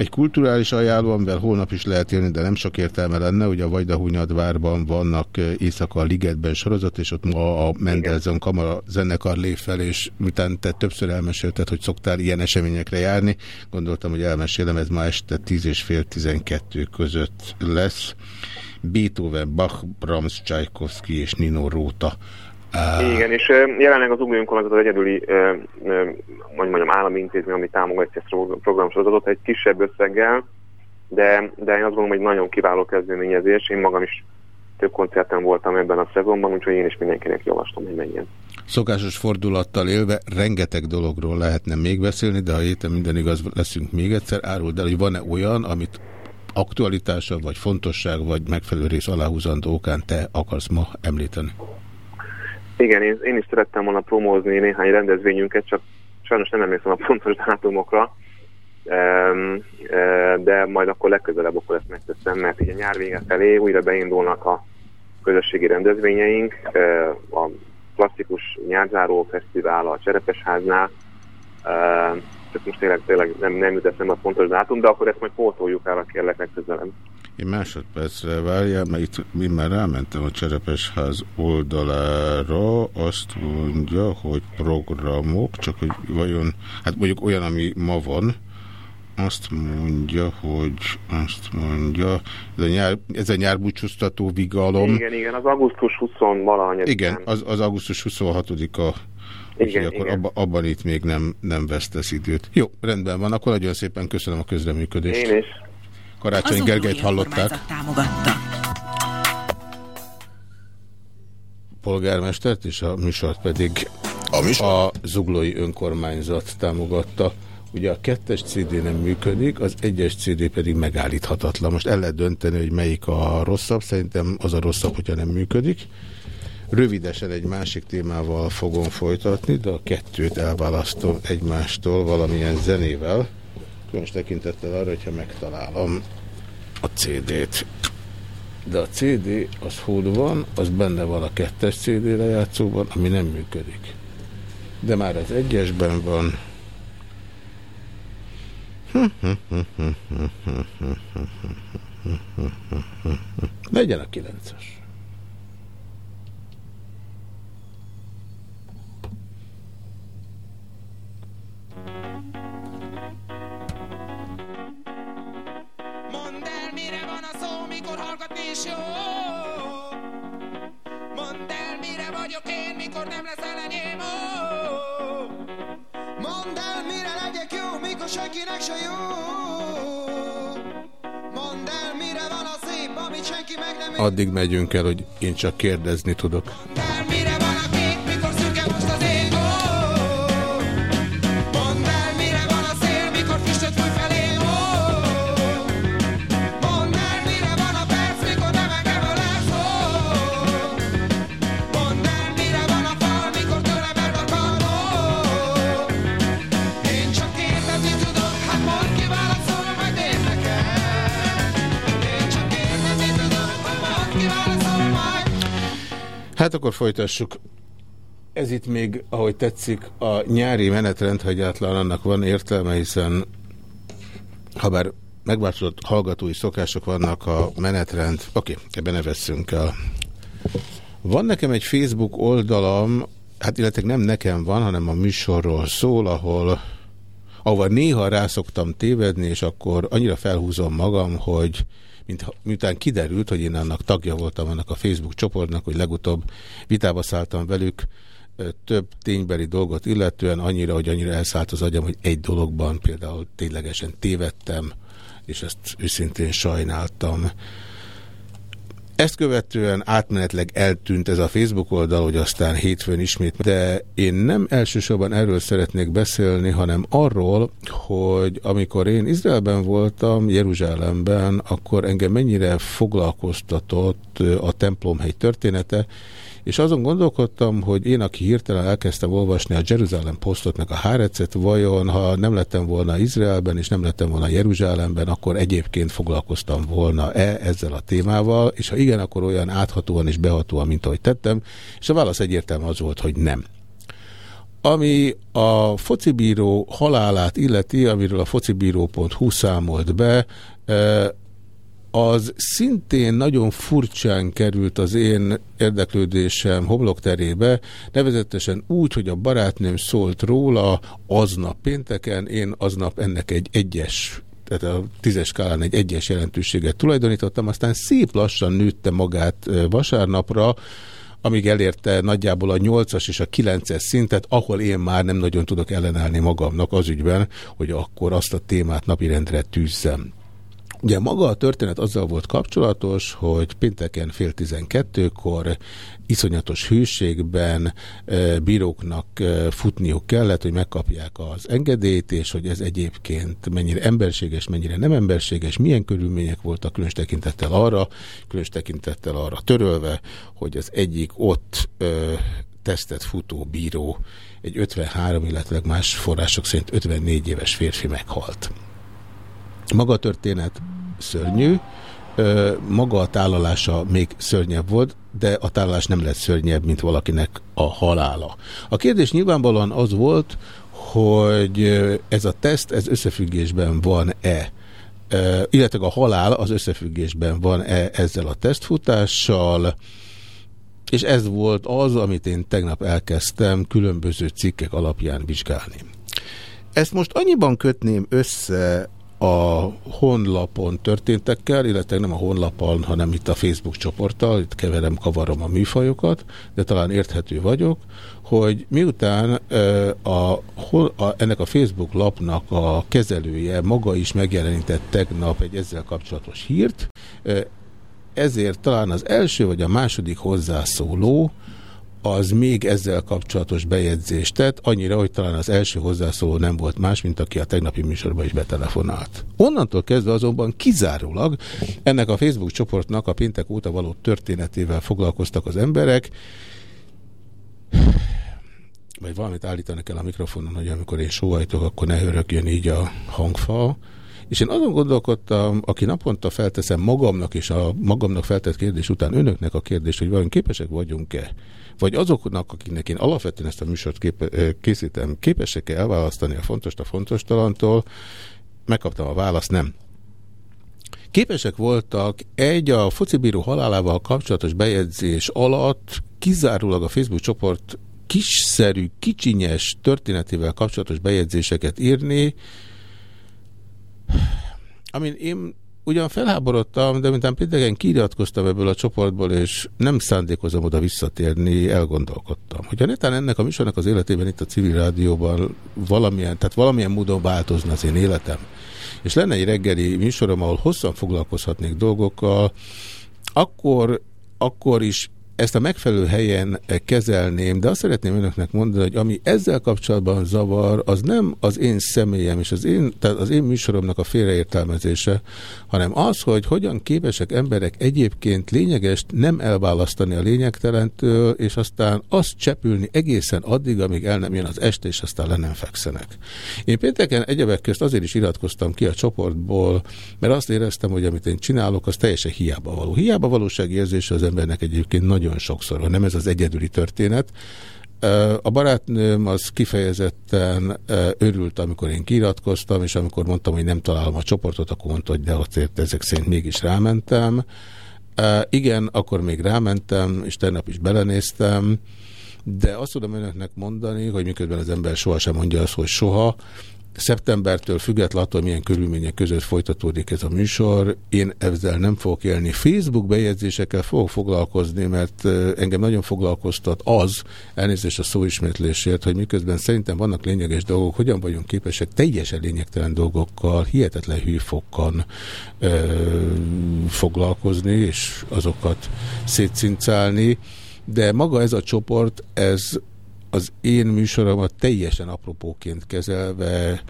Egy kulturális ajánló, amivel holnap is lehet élni, de nem sok értelme lenne, hogy a Vajdahunyadvárban vannak éjszaka a Ligetben sorozat, és ott ma a Mendelzon Kamara zenekar lép fel, és miután te többször elmesélted, hogy szoktál ilyen eseményekre járni, gondoltam, hogy elmesélem, ez ma este 10 és fél 12 között lesz. Beethoven, Bach, Brahms, Tchaikovsky és Nino Róta Uh... Igen, és jelenleg az Ugli Önkormányzat az egyedüli hogy mondjam, állami intézmény, ami támogatja ezt a programsorozatot egy kisebb összeggel, de, de én azt gondolom, hogy nagyon kiváló kezdeményezés. Én magam is több koncerten voltam ebben a szezonban, úgyhogy én is mindenkinek javaslom, hogy menjen. Szokásos fordulattal élve rengeteg dologról lehetne még beszélni, de ha héten minden igaz, leszünk még egyszer. Áruld el, hogy van-e olyan, amit aktualitása, vagy fontosság, vagy megfelelő rész aláhúzandó okán te akarsz ma említeni? Igen, én, én is szerettem volna promózni néhány rendezvényünket, csak sajnos nem emlékszem a pontos dátumokra, de majd akkor legközelebb akkor ezt megteszem, mert így a nyár vége felé újra beindulnak a közösségi rendezvényeink, a klasszikus nyárzáró fesztivál a Cserepesháznál, csak most tényleg, tényleg nem, nem jut a pontos dátum, de akkor ezt majd pótoljuk el a kérlek legközelebb. Én másodpercre várjál, mert itt mi már rámentem a Cserepesház oldalára, azt mondja, hogy programok, csak hogy vajon, hát mondjuk olyan, ami ma van, azt mondja, hogy azt mondja, ez a, nyár, ez a nyárbúcsúztató vigalom. Igen, igen, az augusztus 20 valahogy. Igen, az, az augusztus 26-a. Igen, akkor igen. Abba, abban itt még nem, nem vesztesz időt. Jó, rendben van, akkor nagyon szépen köszönöm a közreműködést. Én is. Karácsony Gergelyt hallották. Támogatta. Polgármestert és a műsort pedig a, műsor? a zuglói önkormányzat támogatta. Ugye a kettes CD nem működik, az egyes CD pedig megállíthatatlan. Most el lehet dönteni, hogy melyik a rosszabb. Szerintem az a rosszabb, hogyha nem működik. Rövidesen egy másik témával fogom folytatni, de a kettőt elválasztom egymástól valamilyen zenével. Különös tekintettel arra, hogyha megtalálom a CD-t. De a CD az hol van, az benne van a kettes CD lejátszóban, ami nem működik. De már az egyesben van. Legyen a kilences. Senkinek se jó. Mondd el, mire van a szép, amit senki meg nem Addig megyünk el, hogy én csak kérdezni tudok. Mondd Hát akkor folytassuk. Ez itt még, ahogy tetszik, a nyári menetrend, ha egyáltalán annak van értelme, hiszen ha bár megváltozott hallgatói szokások vannak a menetrend, oké, ebben ne veszünk el. Van nekem egy Facebook oldalam, hát illetve nem nekem van, hanem a műsorról szól, ahol ahova néha rászoktam tévedni, és akkor annyira felhúzom magam, hogy mint, miután kiderült, hogy én annak tagja voltam annak a Facebook csoportnak, hogy legutóbb vitába szálltam velük, több ténybeli dolgot illetően, annyira, hogy annyira elszállt az agyam, hogy egy dologban például ténylegesen tévedtem, és ezt őszintén sajnáltam. Ezt követően átmenetleg eltűnt ez a Facebook oldal, hogy aztán hétfőn ismét, de én nem elsősorban erről szeretnék beszélni, hanem arról, hogy amikor én Izraelben voltam, Jeruzsálemben, akkor engem mennyire foglalkoztatott a templomhegy története, és azon gondolkodtam, hogy én, aki hirtelen elkezdtem olvasni a Jerusalem Postot, meg a Hárecet, vajon, ha nem lettem volna Izraelben, és nem lettem volna Jeruzsálemben, akkor egyébként foglalkoztam volna-e ezzel a témával, és ha igen, akkor olyan áthatóan és behatóan, mint ahogy tettem, és a válasz egyértelmű az volt, hogy nem. Ami a focibíró halálát illeti, amiről a focibíró.hu számolt be, eh, az szintén nagyon furcsán került az én érdeklődésem homlokterébe, nevezetesen úgy, hogy a barátnőm szólt róla aznap pénteken, én aznap ennek egy egyes tehát a tízes skálán egy egyes jelentőséget tulajdonítottam, aztán szép lassan nőtte magát vasárnapra, amíg elérte nagyjából a 8-as és a 9-es szintet, ahol én már nem nagyon tudok ellenállni magamnak az ügyben, hogy akkor azt a témát napirendre tűzzem. Ugye maga a történet azzal volt kapcsolatos, hogy pénteken fél tizenkettőkor iszonyatos hűségben e, bíróknak e, futniuk kellett, hogy megkapják az engedélyt, és hogy ez egyébként mennyire emberséges, mennyire nem emberséges, milyen körülmények voltak különös tekintettel arra, különös tekintettel arra törölve, hogy az egyik ott e, tesztet futó bíró egy 53, illetve más források szerint 54 éves férfi meghalt. Maga a történet szörnyű, maga a tálalása még szörnyebb volt, de a tálalás nem lett szörnyebb, mint valakinek a halála. A kérdés nyilvánvalóan az volt, hogy ez a teszt, ez összefüggésben van-e, illetve a halál az összefüggésben van-e ezzel a tesztfutással, és ez volt az, amit én tegnap elkezdtem különböző cikkek alapján vizsgálni. Ezt most annyiban kötném össze a honlapon történtekkel, illetve nem a honlapon, hanem itt a Facebook csoporttal, itt keverem, kavarom a műfajokat, de talán érthető vagyok, hogy miután a, a, ennek a Facebook lapnak a kezelője maga is megjelenített tegnap egy ezzel kapcsolatos hírt, ezért talán az első vagy a második hozzászóló az még ezzel kapcsolatos bejegyzést tett, annyira, hogy talán az első hozzászóló nem volt más, mint aki a tegnapi műsorban is betelefonált. Onnantól kezdve azonban kizárólag ennek a Facebook csoportnak a péntek óta való történetével foglalkoztak az emberek, vagy valamit állítanak el a mikrofonon, hogy amikor én sóhajtok, akkor ne hörögjön így a hangfal. És én azon gondolkodtam, aki naponta felteszem magamnak és a magamnak feltett kérdés után önöknek a kérdés, hogy vajon képesek vagyunk-e, vagy azoknak, akiknek én alapvetően ezt a műsort képe, készítem, képesek-e elválasztani a fontos a fontos talantól, megkaptam a választ, nem. Képesek voltak egy a focibíró halálával kapcsolatos bejegyzés alatt kizárólag a Facebook csoport kiszerű, kicsinyes történetével kapcsolatos bejegyzéseket írni, amin én ugyan felháborodtam, de mintán pénteken kiiratkoztam ebből a csoportból, és nem szándékozom oda visszatérni, elgondolkodtam. Hogyha netán ennek a műsornak az életében itt a civil rádióban valamilyen, tehát valamilyen módon változna az én életem, és lenne egy reggeli műsorom, ahol hosszan foglalkozhatnék dolgokkal, akkor, akkor is ezt a megfelelő helyen kezelném, de azt szeretném önöknek mondani, hogy ami ezzel kapcsolatban zavar, az nem az én személyem és az én, tehát az én műsoromnak a félreértelmezése, hanem az, hogy hogyan képesek emberek egyébként lényegest nem elválasztani a lényegtelentől, és aztán azt csepülni egészen addig, amíg el nem jön az este, és aztán le nem fekszenek. Én pénteken egyebek közt azért is iratkoztam ki a csoportból, mert azt éreztem, hogy amit én csinálok, az teljesen hiába való. Hiába valósági érzése az embernek egyébként nagyon nagyon sokszor nem ez az egyedüli történet. A barátnőm az kifejezetten örült, amikor én kiiratkoztam, és amikor mondtam, hogy nem találom a csoportot, akkor mondta, hogy de azért ezek szerint mégis rámentem. Igen, akkor még rámentem, és tegnap is belenéztem, de azt tudom önöknek mondani, hogy miközben az ember sohasem mondja azt, hogy soha, Szeptembertől függetlenül attól, milyen körülmények között folytatódik ez a műsor, én ezzel nem fogok élni. Facebook bejegyzésekkel fogok foglalkozni, mert engem nagyon foglalkoztat az, elnézést a szóismétlésért, hogy miközben szerintem vannak lényeges dolgok, hogyan vagyunk képesek teljesen lényegtelen dolgokkal, hihetetlen hűfokkal foglalkozni, és azokat szétszincálni, de maga ez a csoport, ez az én műsoromat teljesen apropóként kezelve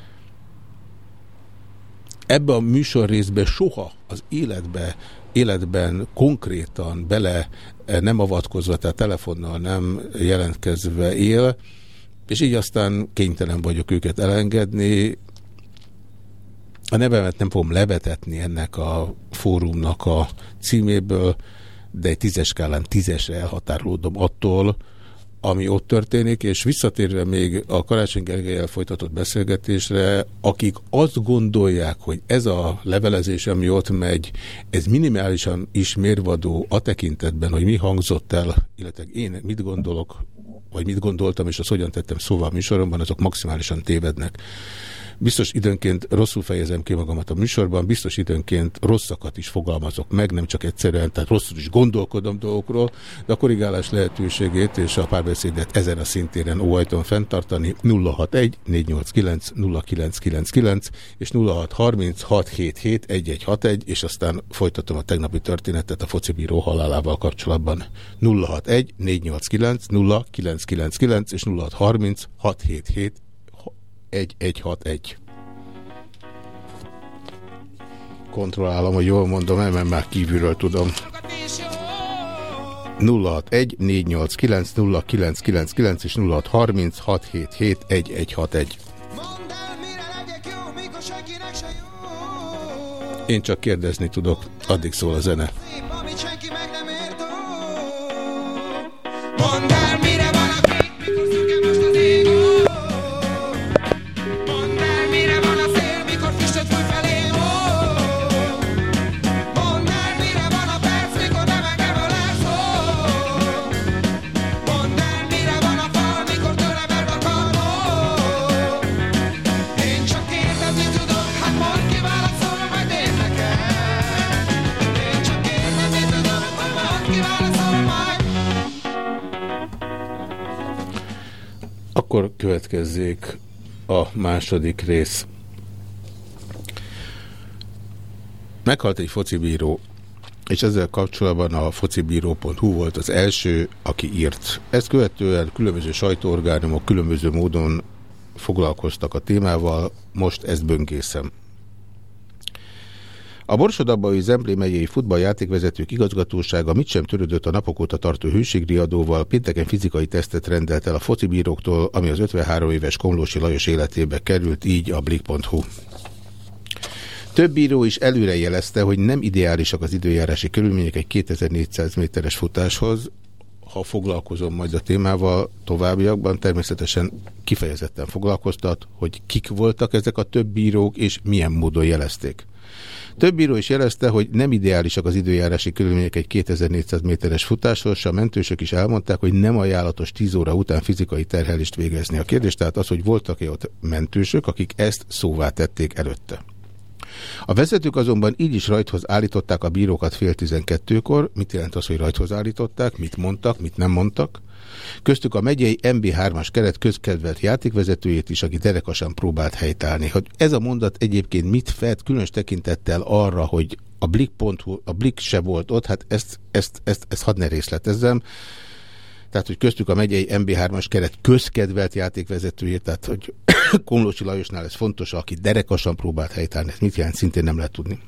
ebbe a műsorrészbe soha az életbe, életben konkrétan bele eh, nem avatkozva, tehát telefonnal nem jelentkezve él, és így aztán kénytelen vagyok őket elengedni. A nevemet nem fogom levetetni ennek a fórumnak a címéből, de egy tízes skálán tízesre elhatárolódom attól, ami ott történik, és visszatérve még a Karácsony Gergelyel folytatott beszélgetésre, akik azt gondolják, hogy ez a levelezés, ami ott megy, ez minimálisan is mérvadó a tekintetben, hogy mi hangzott el, illetve én mit gondolok, vagy mit gondoltam, és azt hogyan tettem szóval a műsoromban, azok maximálisan tévednek. Biztos időnként rosszul fejezem ki magamat a műsorban, biztos időnként rosszakat is fogalmazok meg, nem csak egyszerűen, tehát rosszul is gondolkodom dolgokról, de a korrigálás lehetőségét és a párbeszédet ezen a szintéren óhajtom fenntartani. 061 489 0999 és 0630 677 1161 és aztán folytatom a tegnapi történetet a focibíró halálával kapcsolatban. 061 489 0999 és 0630 677 1161. Kontrollálom, hogy jól mondom, mert már kívülről tudom. 061 489 0999 és 0630 677 1161. Én csak kérdezni tudok, addig szól a zene. Következzék a második rész. Meghalt egy focibíró, és ezzel kapcsolatban a focibíró.hu volt az első, aki írt. Ezt követően különböző sajtóorgánumok különböző módon foglalkoztak a témával, most ezt böngészem. A Borsodabbai Zemplé megyei futballjátékvezetők igazgatósága mit sem törődött a napok óta tartó hőségriadóval, pénteken fizikai tesztet rendelt el a focibíróktól, ami az 53 éves Komlósi Lajos életébe került, így a Blik.hu. Több bíró is előre jelezte, hogy nem ideálisak az időjárási körülmények egy 2400 méteres futáshoz. Ha foglalkozom majd a témával továbbiakban, természetesen kifejezetten foglalkoztat, hogy kik voltak ezek a több bírók, és milyen módon jelezték. Több bíró is jelezte, hogy nem ideálisak az időjárási körülmények egy 2400 méteres futáshoz, a mentősök is elmondták, hogy nem ajánlatos 10 óra után fizikai terhelést végezni. A kérdés tehát az, hogy voltak-e ott mentősök, akik ezt szóvá tették előtte. A vezetők azonban így is rajthoz állították a bírókat fél tizenkettőkor. Mit jelent az, hogy rajthoz állították? Mit mondtak, mit nem mondtak? Köztük a megyei MB3-as keret közkedvelt játékvezetőjét is, aki derekasan próbált helytállni. Hogy ez a mondat egyébként mit fed, különös tekintettel arra, hogy a Blik.hu, a Blik se volt ott, hát ezt, ezt, ezt, ezt hadd ne részletezzem. Tehát, hogy köztük a megyei MB3-as keret közkedvelt játékvezetőjét, tehát, hogy Komlócsi Lajosnál ez fontos, aki derekasan próbált helytállni, ezt mit jelent, szintén nem lehet tudni.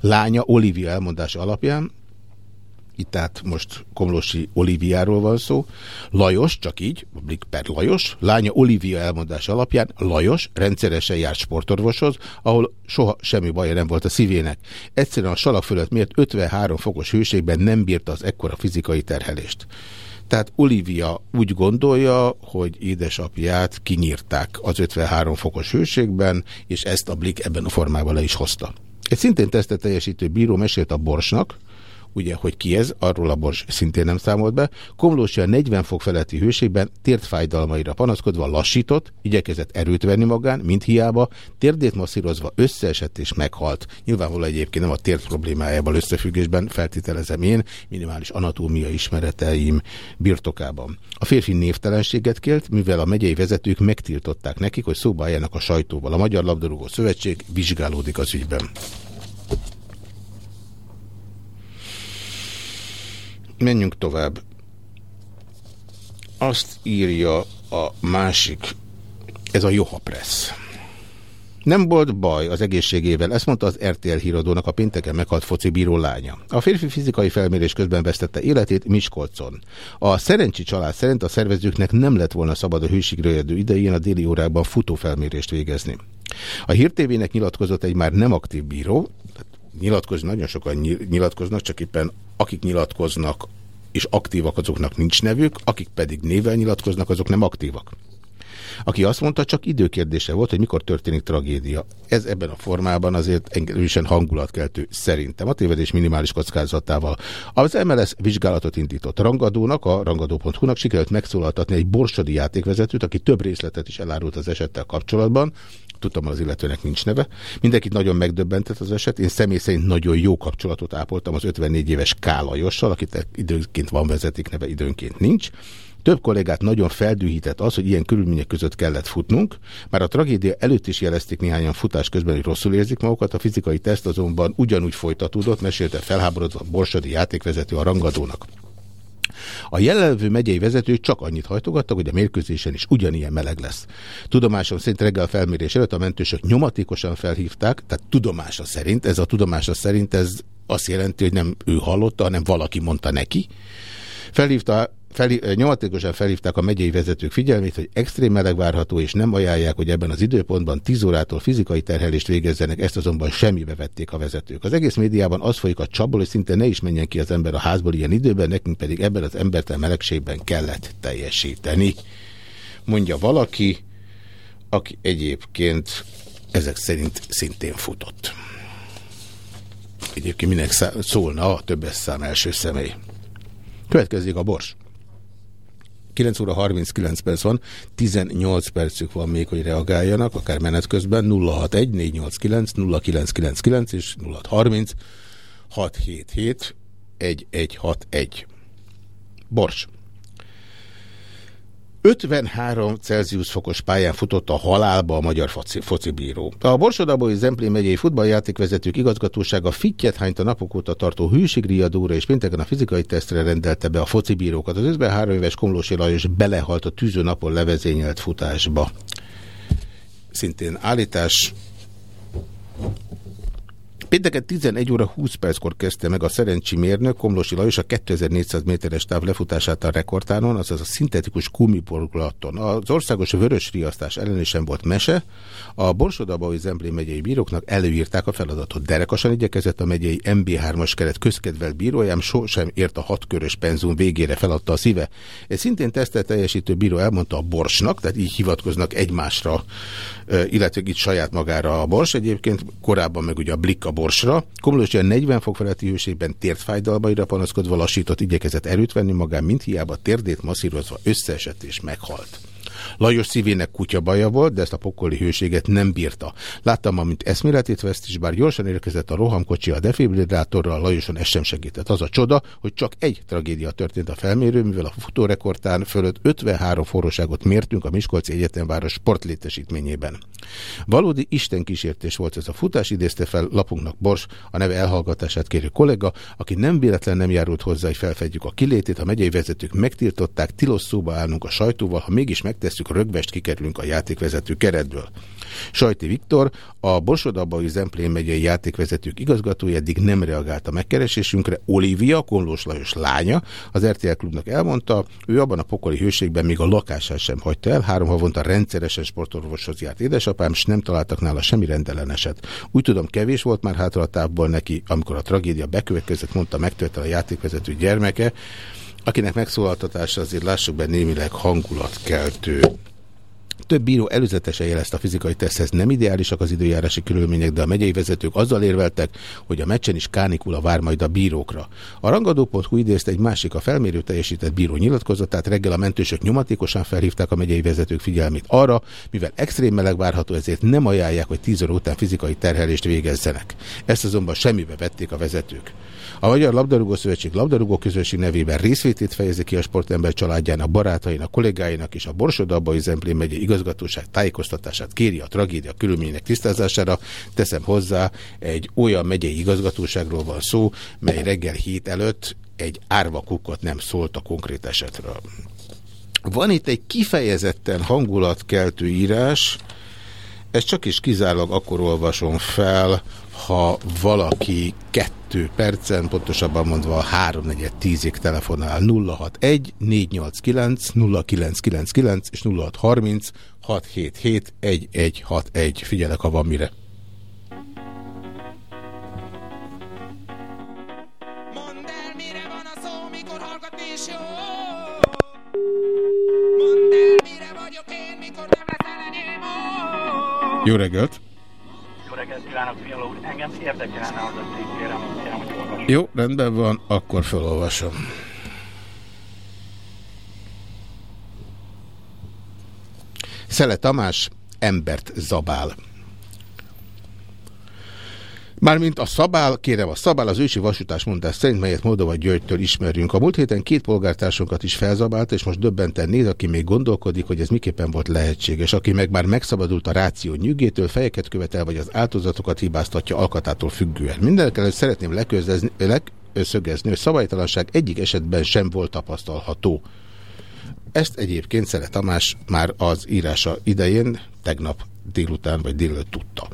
Lánya Olivia elmondása alapján itt tehát most Komlósi Oliviáról van szó. Lajos, csak így, Blik per Lajos, lánya Olivia elmondása alapján Lajos rendszeresen járt sportorvoshoz, ahol soha semmi baja nem volt a szívének. Egyszerűen a salak fölött miért 53 fokos hőségben nem bírta az ekkora fizikai terhelést. Tehát Olivia úgy gondolja, hogy édesapját kinyírták az 53 fokos hőségben, és ezt a Blik ebben a formában le is hozta. Egy szintén tesztet teljesítő bíró mesélt a Borsnak, ugye, hogy ki ez, arról a Bors szintén nem számolt be. Komlósi a 40 fok feletti hőségben tért fájdalmaira panaszkodva lassított, igyekezett erőt venni magán, mint hiába, térdét masszírozva összeesett és meghalt. Nyilvánvalóan egyébként nem a tért problémájával összefüggésben feltételezem én, minimális anatómia ismereteim birtokában. A férfi névtelenséget kért, mivel a megyei vezetők megtiltották nekik, hogy szóba álljanak a sajtóval. A Magyar Labdarúgó Szövetség vizsgálódik az ügyben. Menjünk tovább. Azt írja a másik, ez a Joha Press. Nem volt baj az egészségével, ezt mondta az RTL híradónak a pénteken meghalt foci bíró lánya. A férfi fizikai felmérés közben vesztette életét Miskolcon. A Szerencsi család szerint a szervezőknek nem lett volna szabad a hőségről idején a déli órákban futófelmérést végezni. A hírtévének nyilatkozott egy már nem aktív bíró, nyilatkozni, nagyon sokan nyilatkoznak, csak éppen akik nyilatkoznak és aktívak, azoknak nincs nevük, akik pedig nével nyilatkoznak, azok nem aktívak. Aki azt mondta, csak időkérdése volt, hogy mikor történik tragédia. Ez ebben a formában azért erősen hangulatkeltő szerintem. A tévedés minimális kockázatával. Az MLS vizsgálatot indított rangadónak, a rangadó.hu-nak sikerült megszólaltatni egy borsodi játékvezetőt, aki több részletet is elárult az esettel kapcsolatban tudtam, az illetőnek nincs neve. Mindenkit nagyon megdöbbentett az eset. Én személy szerint nagyon jó kapcsolatot ápoltam az 54 éves Kálajossal, akit időnként van vezeték neve, időnként nincs. Több kollégát nagyon feldühített az, hogy ilyen körülmények között kellett futnunk. Már a tragédia előtt is jelezték néhányan futás közben, hogy rosszul érzik magukat. A fizikai teszt azonban ugyanúgy folytatódott, mesélte felháborodva a borsodi játékvezető a rangadónak. A jelenlevő megyei vezetők csak annyit hajtogattak, hogy a mérkőzésen is ugyanilyen meleg lesz. Tudomásom szerint reggel felmérés előtt a mentősök nyomatékosan felhívták, tehát tudomása szerint, ez a tudomása szerint ez azt jelenti, hogy nem ő hallotta, hanem valaki mondta neki. Felhívta felhív, nyomatékosan felhívták a megyei vezetők figyelmét, hogy extrém meleg várható, és nem ajánlják, hogy ebben az időpontban 10 órától fizikai terhelést végezzenek, ezt azonban semmibe vették a vezetők. Az egész médiában az folyik a csapból, hogy szinte ne is menjen ki az ember a házból ilyen időben, nekünk pedig ebben az embertel melegségben kellett teljesíteni. Mondja valaki, aki egyébként ezek szerint szintén futott. Egyébként minek szólna a többes szám első személy. Következik a bors. 9 óra 39 perc van, 18 percük van még, hogy reagáljanak, akár menet közben 061 489 0999 és 0630 677 1161. Bors. 53 Celsius fokos pályán futott a halálba a magyar foci, focibíró. A Borsodabói Zemplén megyei futballjátékvezetők igazgatósága fittyet hányt a napok óta tartó hűségriadóra és pénteken a fizikai tesztre rendelte be a focibírókat. Az 53 éves Komlósi Lajos belehalt a tűző napon levezényelt futásba. Szintén állítás Pénteken 11 óra 20 perckor kezdte meg a szerencsi mérnök Komlosi Lajos a 2400 méteres táv lefutását a rekordtánon, azaz a szintetikus gumiporgulaton. Az országos vörös riasztás ellen sem volt mese. A Borsodabai Zemplén megyei bíróknak előírták a feladatot. Derekasan igyekezett a megyei MB3-as keret közkedvelt bírójám, sosem ért a hatkörös penzum végére feladta a szíve. Egy szintén tesztelt teljesítő bíró elmondta a Borsnak, tehát így hivatkoznak egymásra, illetve itt saját magára a Bors. Egyébként korábban meg ugye a Blik a Borsra. Komlós 40 fok feletti hőségben tért fájdalmaira panaszkodva lassított, igyekezett erőt venni magán, mint hiába térdét masszírozva összeesett és meghalt. Lajos szívének kutya baja volt, de ezt a pokoli hőséget nem bírta. Láttam, amint eszméletét veszt, és bár gyorsan érkezett a rohamkocsi a defibrillátorral, Lajoson ez sem segített. Az a csoda, hogy csak egy tragédia történt a felmérő, mivel a futórekordtán fölött 53 forróságot mértünk a Miskolci Egyetemváros sportlétesítményében. Valódi Isten kísértés volt ez a futás, idézte fel lapunknak Bors, a neve elhallgatását kérő kollega, aki nem véletlen nem járult hozzá, hogy felfedjük a kilétét, a megyei vezetők megtiltották, tilos szóba állnunk a sajtóval, ha mégis megtesszük, rögvest kikerülünk a játékvezető keretből. Sajti Viktor, a Borsodabai Zemplén megyei játékvezetők igazgatója eddig nem reagált a megkeresésünkre. Olivia, Konlós Lajos lánya, az RTL klubnak elmondta, ő abban a pokoli hőségben még a lakását sem hagyta el, három havonta rendszeresen sportorvoshoz járt édesapám, és nem találtak nála semmi rendelleneset. Úgy tudom, kevés volt már hátra a távból neki, amikor a tragédia bekövetkezett, mondta megtört a játékvezető gyermeke, akinek megszólaltatása azért lássuk be némileg hangulatkeltő. Több bíró előzetesen jelezte a fizikai teszthez nem ideálisak az időjárási körülmények, de a megyei vezetők azzal érveltek, hogy a meccsen is kánikula vár majd a bírókra. A rangadó.hu idézte egy másik a felmérő teljesített bíró nyilatkozatát, reggel a mentősök nyomatékosan felhívták a megyei vezetők figyelmét arra, mivel extrém meleg várható, ezért nem ajánlják, hogy 10 óra után fizikai terhelést végezzenek. Ezt azonban semmibe vették a vezetők. A Magyar Labdarúgó Szövetség Labdarúgó Közösség nevében részvétét fejezi ki a sportember családjának, barátainak, kollégáinak és a Borsod Zemplén megye igazgatóság tájékoztatását kéri a tragédia körülmények tisztázására. Teszem hozzá, egy olyan megyei igazgatóságról van szó, mely reggel hét előtt egy árva kukkot nem szólt a konkrét esetről. Van itt egy kifejezetten hangulatkeltő írás, ezt csak is kizárólag akkor olvasom fel, ha valaki kettő percen, pontosabban mondva 3 4 10 ig telefonál 061 489 0999 és 0630 677 1161. Figyelek, ha van mire. Jó reggelt! Jó reggelt kívánok, Fiala úr. Engem érdekelne az a cikk, kérem, kérem, hogy olvasom. Jó, rendben van, akkor felolvasom. Szele Tamás embert zabál. Mármint a szabál, kérem, a szabál az ősi vasutás mondás szerint, melyet Moldova Györgytől ismerünk. A múlt héten két polgártársunkat is felzabált, és most döbbenten néz, aki még gondolkodik, hogy ez miképpen volt lehetséges. Aki meg már megszabadult a ráció nyűgétől, fejeket követel, vagy az áldozatokat hibáztatja alkatától függően. Mindenkelőtt szeretném leszögezni, hogy szabálytalanság egyik esetben sem volt tapasztalható. Ezt egyébként Szere Tamás már az írása idején, tegnap délután vagy délőtt tudta.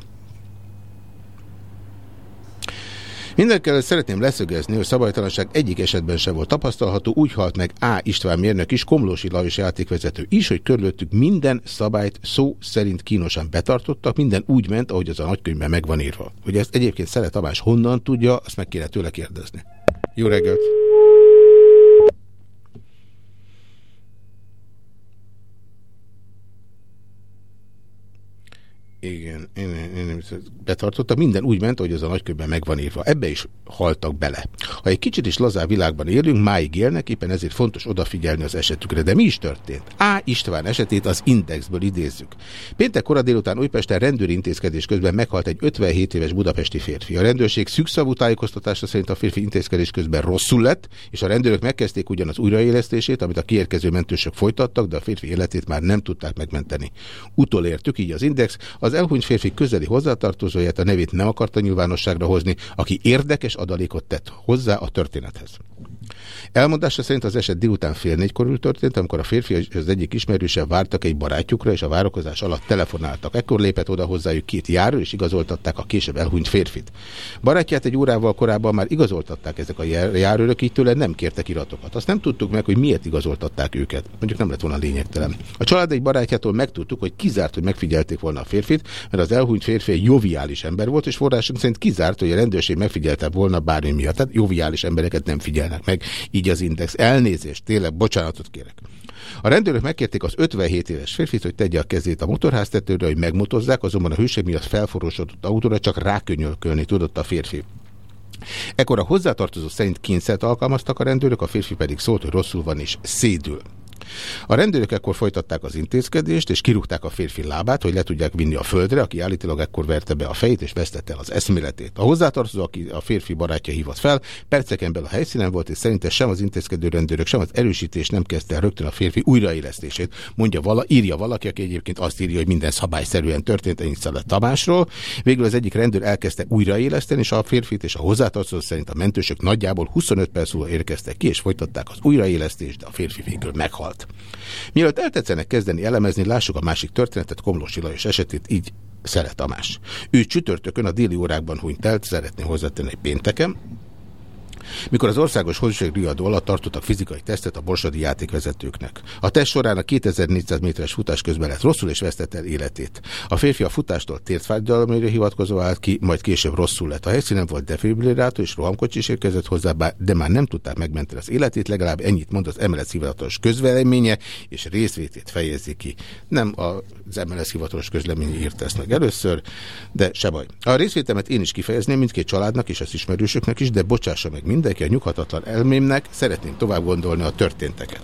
Mindenkelőtt szeretném leszögezni, hogy szabálytalanság egyik esetben sem volt tapasztalható, úgy halt meg A. István mérnök is, Komlósi Lajos játékvezető is, hogy körülöttük minden szabályt szó szerint kínosan betartottak, minden úgy ment, ahogy az a nagykönyvben meg van írva. Hogy ezt egyébként Szere Tamás honnan tudja, azt meg kéne tőle kérdezni. Jó reggelt! Igen, én, én, én betartottam. Minden úgy ment, hogy az a nagyköbben meg van írva. Ebbe is haltak bele. Ha egy kicsit is lazá világban élünk, máig élnek, éppen ezért fontos odafigyelni az esetükre. De mi is történt? A. István esetét az Indexből idézzük. Péntek kora délután Újpesten rendőri intézkedés közben meghalt egy 57 éves budapesti férfi. A rendőrség szükszavú tájékoztatása szerint a férfi intézkedés közben rosszul lett, és a rendőrök megkezdték ugyan az újraélesztését, amit a kiérkező mentősök folytattak, de a férfi életét már nem tudták megmenteni. Utolértük, így az Index, az elhunyt férfi közeli hozzátartozóját a nevét nem akarta nyilvánosságra hozni, aki érdekes adalékot tett hozzá a történethez. Elmondása szerint az eset délután fél négy körül történt, amikor a férfi és az egyik ismerőse vártak egy barátjukra, és a várakozás alatt telefonáltak. Ekkor lépett oda hozzájuk két járó, és igazoltatták a később elhunyt férfit. Barátját egy órával korábban már igazoltatták ezek a jár- járőrök, így tőle nem kértek iratokat. Azt nem tudtuk meg, hogy miért igazoltatták őket. Mondjuk nem lett volna lényegtelen. A család egy barátjától megtudtuk, hogy kizárt, hogy megfigyelték volna a férfit, mert az elhunyt férfi egy joviális ember volt, és forrásunk szerint kizárt, hogy a rendőrség megfigyelte volna bármi miatt. Tehát joviális embereket nem figyelnek meg. Így az index. Elnézést, tényleg, bocsánatot kérek. A rendőrök megkérték az 57 éves férfit, hogy tegye a kezét a motorháztetőre, hogy megmotozzák, azonban a hőség miatt felforosodott autóra csak rákönyölkölni tudott a férfi. Ekkor a hozzátartozó szerint kényszert alkalmaztak a rendőrök, a férfi pedig szólt, hogy rosszul van és szédül. A rendőrök ekkor folytatták az intézkedést, és kirúgták a férfi lábát, hogy le tudják vinni a földre, aki állítólag ekkor verte be a fejét, és vesztette el az eszméletét. A hozzátartozó, aki a férfi barátja hívott fel, perceken belül a helyszínen volt, és szerinte sem az intézkedő rendőrök, sem az erősítés nem kezdte el rögtön a férfi újraélesztését. Mondja vala, írja valaki, aki egyébként azt írja, hogy minden szabályszerűen történt, ennyit Szelet Tamásról. Végül az egyik rendőr elkezdte újraéleszteni, és a férfit és a hozzátartozó szerint a mentősök nagyjából 25 perc múlva érkeztek ki, és folytatták az újraélesztést, de a férfi végül meghalt. Mielőtt eltetszenek kezdeni elemezni, lássuk a másik történetet, Komlósi Lajos esetét, így Szeret Tamás. Ő csütörtökön a déli órákban hunyt el, szeretné hozzátenni pénteken, mikor az országos honság riadó alatt tartottak fizikai tesztet a borsodi játékvezetőknek. A teszt során a 2400 méteres futás közben lett rosszul és vesztette el életét. A férfi a futástól tért fájdalomra hivatkozva állt ki, majd később rosszul lett. A helyszínen volt defibrillátor és rohamkocsi is érkezett hozzá, de már nem tudták megmenteni az életét, legalább ennyit mond az MLS hivatalos közveleménye, és részvétét fejezi ki. Nem az MLS hivatalos közleménye írta ezt meg először, de se baj. A részvétemet én is kifejezném mindkét családnak és az ismerősöknek is, de bocsássa meg mindenki a nyughatatlan elmémnek, szeretném tovább gondolni a történteket.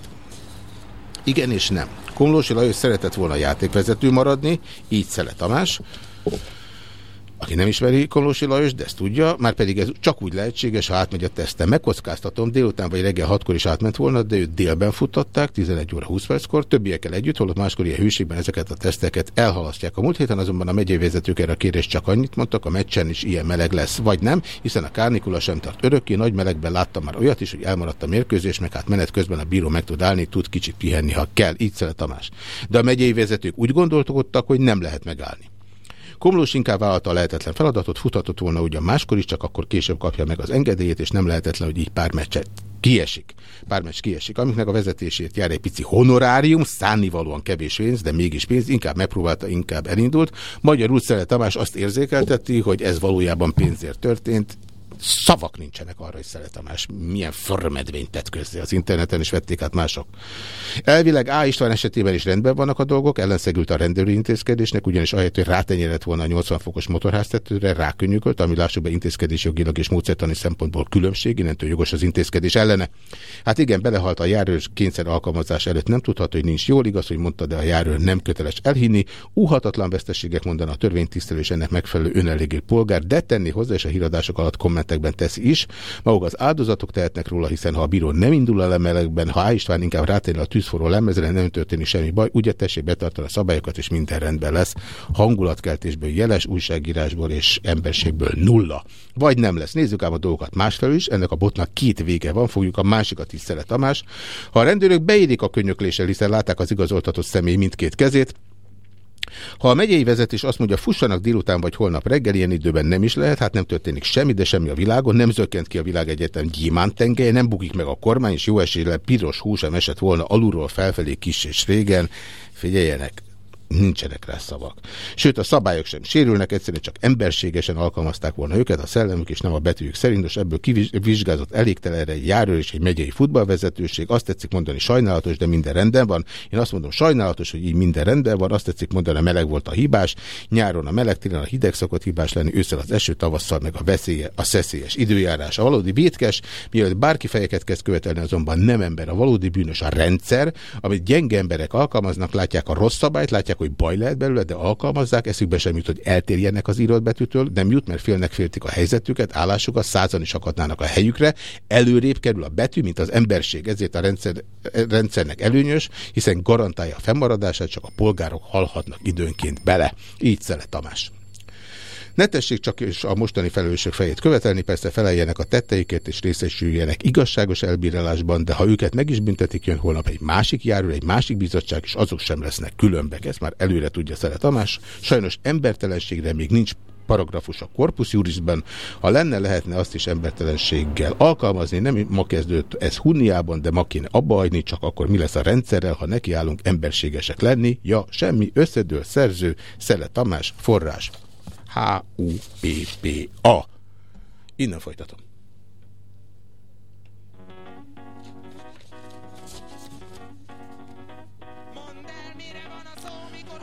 Igen és nem. Komlósi Lajos szeretett volna játékvezető maradni, így Szele Tamás, aki nem ismeri Komlósi Lajos, de ezt tudja, már pedig ez csak úgy lehetséges, ha átmegy a teszten. Megkockáztatom, délután vagy reggel 6-kor is átment volna, de őt délben futtatták, 11 óra 20 perckor, többiekkel együtt, holott máskor ilyen hűségben ezeket a teszteket elhalasztják. A múlt héten azonban a megyei vezetők erre a kérés csak annyit mondtak, a meccsen is ilyen meleg lesz, vagy nem, hiszen a kárnikula sem tart örökké, nagy melegben láttam már olyat is, hogy elmaradt a mérkőzés, meg hát menet közben a bíró meg tud állni, tud kicsit pihenni, ha kell, így Szele Tamás. De a megyei vezetők úgy gondolkodtak, hogy nem lehet megállni. Komlós inkább vállalta a lehetetlen feladatot, futhatott volna ugyan máskor is, csak akkor később kapja meg az engedélyét, és nem lehetetlen, hogy így pár meccset kiesik. Pár meccs kiesik, amiknek a vezetését jár egy pici honorárium, szánnivalóan kevés pénz, de mégis pénz, inkább megpróbálta, inkább elindult. Magyarul Szele Tamás azt érzékelteti, hogy ez valójában pénzért történt, szavak nincsenek arra, hogy Szele Tamás milyen förmedvényt tett közzé az interneten, és vették át mások. Elvileg A. István esetében is rendben vannak a dolgok, ellenszegült a rendőri intézkedésnek, ugyanis ahelyett, hogy rátenyerett volna a 80 fokos motorháztetőre, rákönnyűkölt, ami lássuk be intézkedés jogilag és módszertani szempontból különbség, innentől jogos az intézkedés ellene. Hát igen, belehalt a járőr kényszer alkalmazás előtt nem tudható, hogy nincs jól, igaz, hogy mondta, de a járőr nem köteles elhinni. Úhatatlan veszteségek mondana a törvénytisztelő és ennek megfelelő önelégű polgár, de tenni hozzá, és a híradások alatt kommentekben teszi is. Maguk az áldozatok tehetnek róla, hiszen ha a bíró nem indul el emelekben, ha A. István inkább rátenni a tűzforró lemezre, nem történik semmi baj, ugye tessék betartani a szabályokat, és minden rendben lesz. Hangulatkeltésből, jeles újságírásból és emberségből nulla. Vagy nem lesz. Nézzük ám a dolgokat másfelől is, ennek a botnak két vége van, fogjuk a másikat is Szele Tamás. Ha a rendőrök beérik a könyökléssel, hiszen látták az igazoltatott személy mindkét kezét, ha a megyei vezetés azt mondja, fussanak délután vagy holnap reggel, ilyen időben nem is lehet, hát nem történik semmi, de semmi a világon, nem zökkent ki a világegyetem gyémánt tengelye, nem bukik meg a kormány, és jó eséllyel piros hús sem esett volna alulról felfelé kis és régen. Figyeljenek, nincsenek rá szavak. Sőt, a szabályok sem sérülnek, egyszerűen csak emberségesen alkalmazták volna őket, a szellemük és nem a betűjük szerint, és ebből kivizsgázott elégtelenre egy járőr és egy megyei futballvezetőség. Azt tetszik mondani sajnálatos, de minden rendben van. Én azt mondom sajnálatos, hogy így minden rendben van, azt tetszik mondani, meleg volt a hibás, nyáron a meleg, télen a hideg szokott hibás lenni, ősszel az eső, tavasszal meg a veszélye, a szeszélyes időjárás. A valódi vétkes, mielőtt bárki fejeket kezd követelni, azonban nem ember. A valódi bűnös a rendszer, amit gyenge emberek alkalmaznak, látják a rossz szabályt, látják, hogy baj lehet belőle, de alkalmazzák, eszükbe sem jut, hogy eltérjenek az írott betűtől, nem jut, mert félnek féltik a helyzetüket, állásukat, százan is akadnának a helyükre, előrébb kerül a betű, mint az emberség, ezért a rendszer, rendszernek előnyös, hiszen garantálja a fennmaradását, csak a polgárok halhatnak időnként bele. Így Szele Tamás. Ne tessék csak is a mostani felelősök fejét követelni, persze feleljenek a tetteiket és részesüljenek igazságos elbírálásban, de ha őket meg is büntetik, jön holnap egy másik járul, egy másik bizottság, és azok sem lesznek különbek. Ezt már előre tudja Szere Tamás. Sajnos embertelenségre még nincs paragrafus a Corpus Jurisben. Ha lenne, lehetne azt is embertelenséggel alkalmazni. Nem ma kezdődött ez Hunniában, de ma kéne abba hagyni, csak akkor mi lesz a rendszerrel, ha nekiállunk emberségesek lenni. Ja, semmi, összedől, szerző, Szele Tamás, forrás, H-U-P-P-A. Innen folytatom.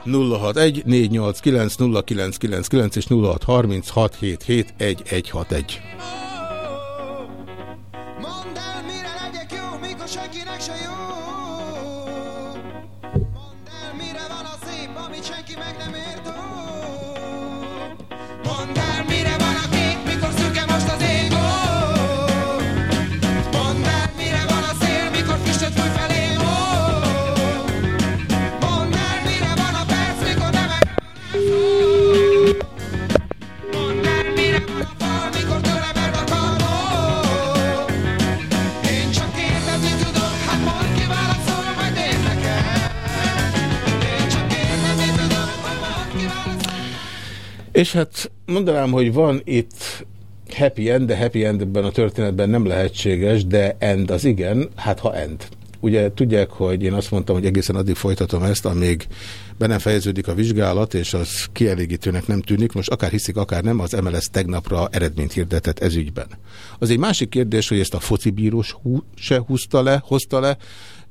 nulla egy négy nyolc kilenc nulla kilenc kilenc kilenc és nulla hat harminc hat hét hét egy egy hat egy. És hát mondanám, hogy van itt happy end, de happy end ebben a történetben nem lehetséges, de end az igen, hát ha end. Ugye tudják, hogy én azt mondtam, hogy egészen addig folytatom ezt, amíg be nem fejeződik a vizsgálat, és az kielégítőnek nem tűnik. Most akár hiszik, akár nem, az MLS tegnapra eredményt hirdetett ez ügyben. Az egy másik kérdés, hogy ezt a focibírós hú, se húzta le, hozta le,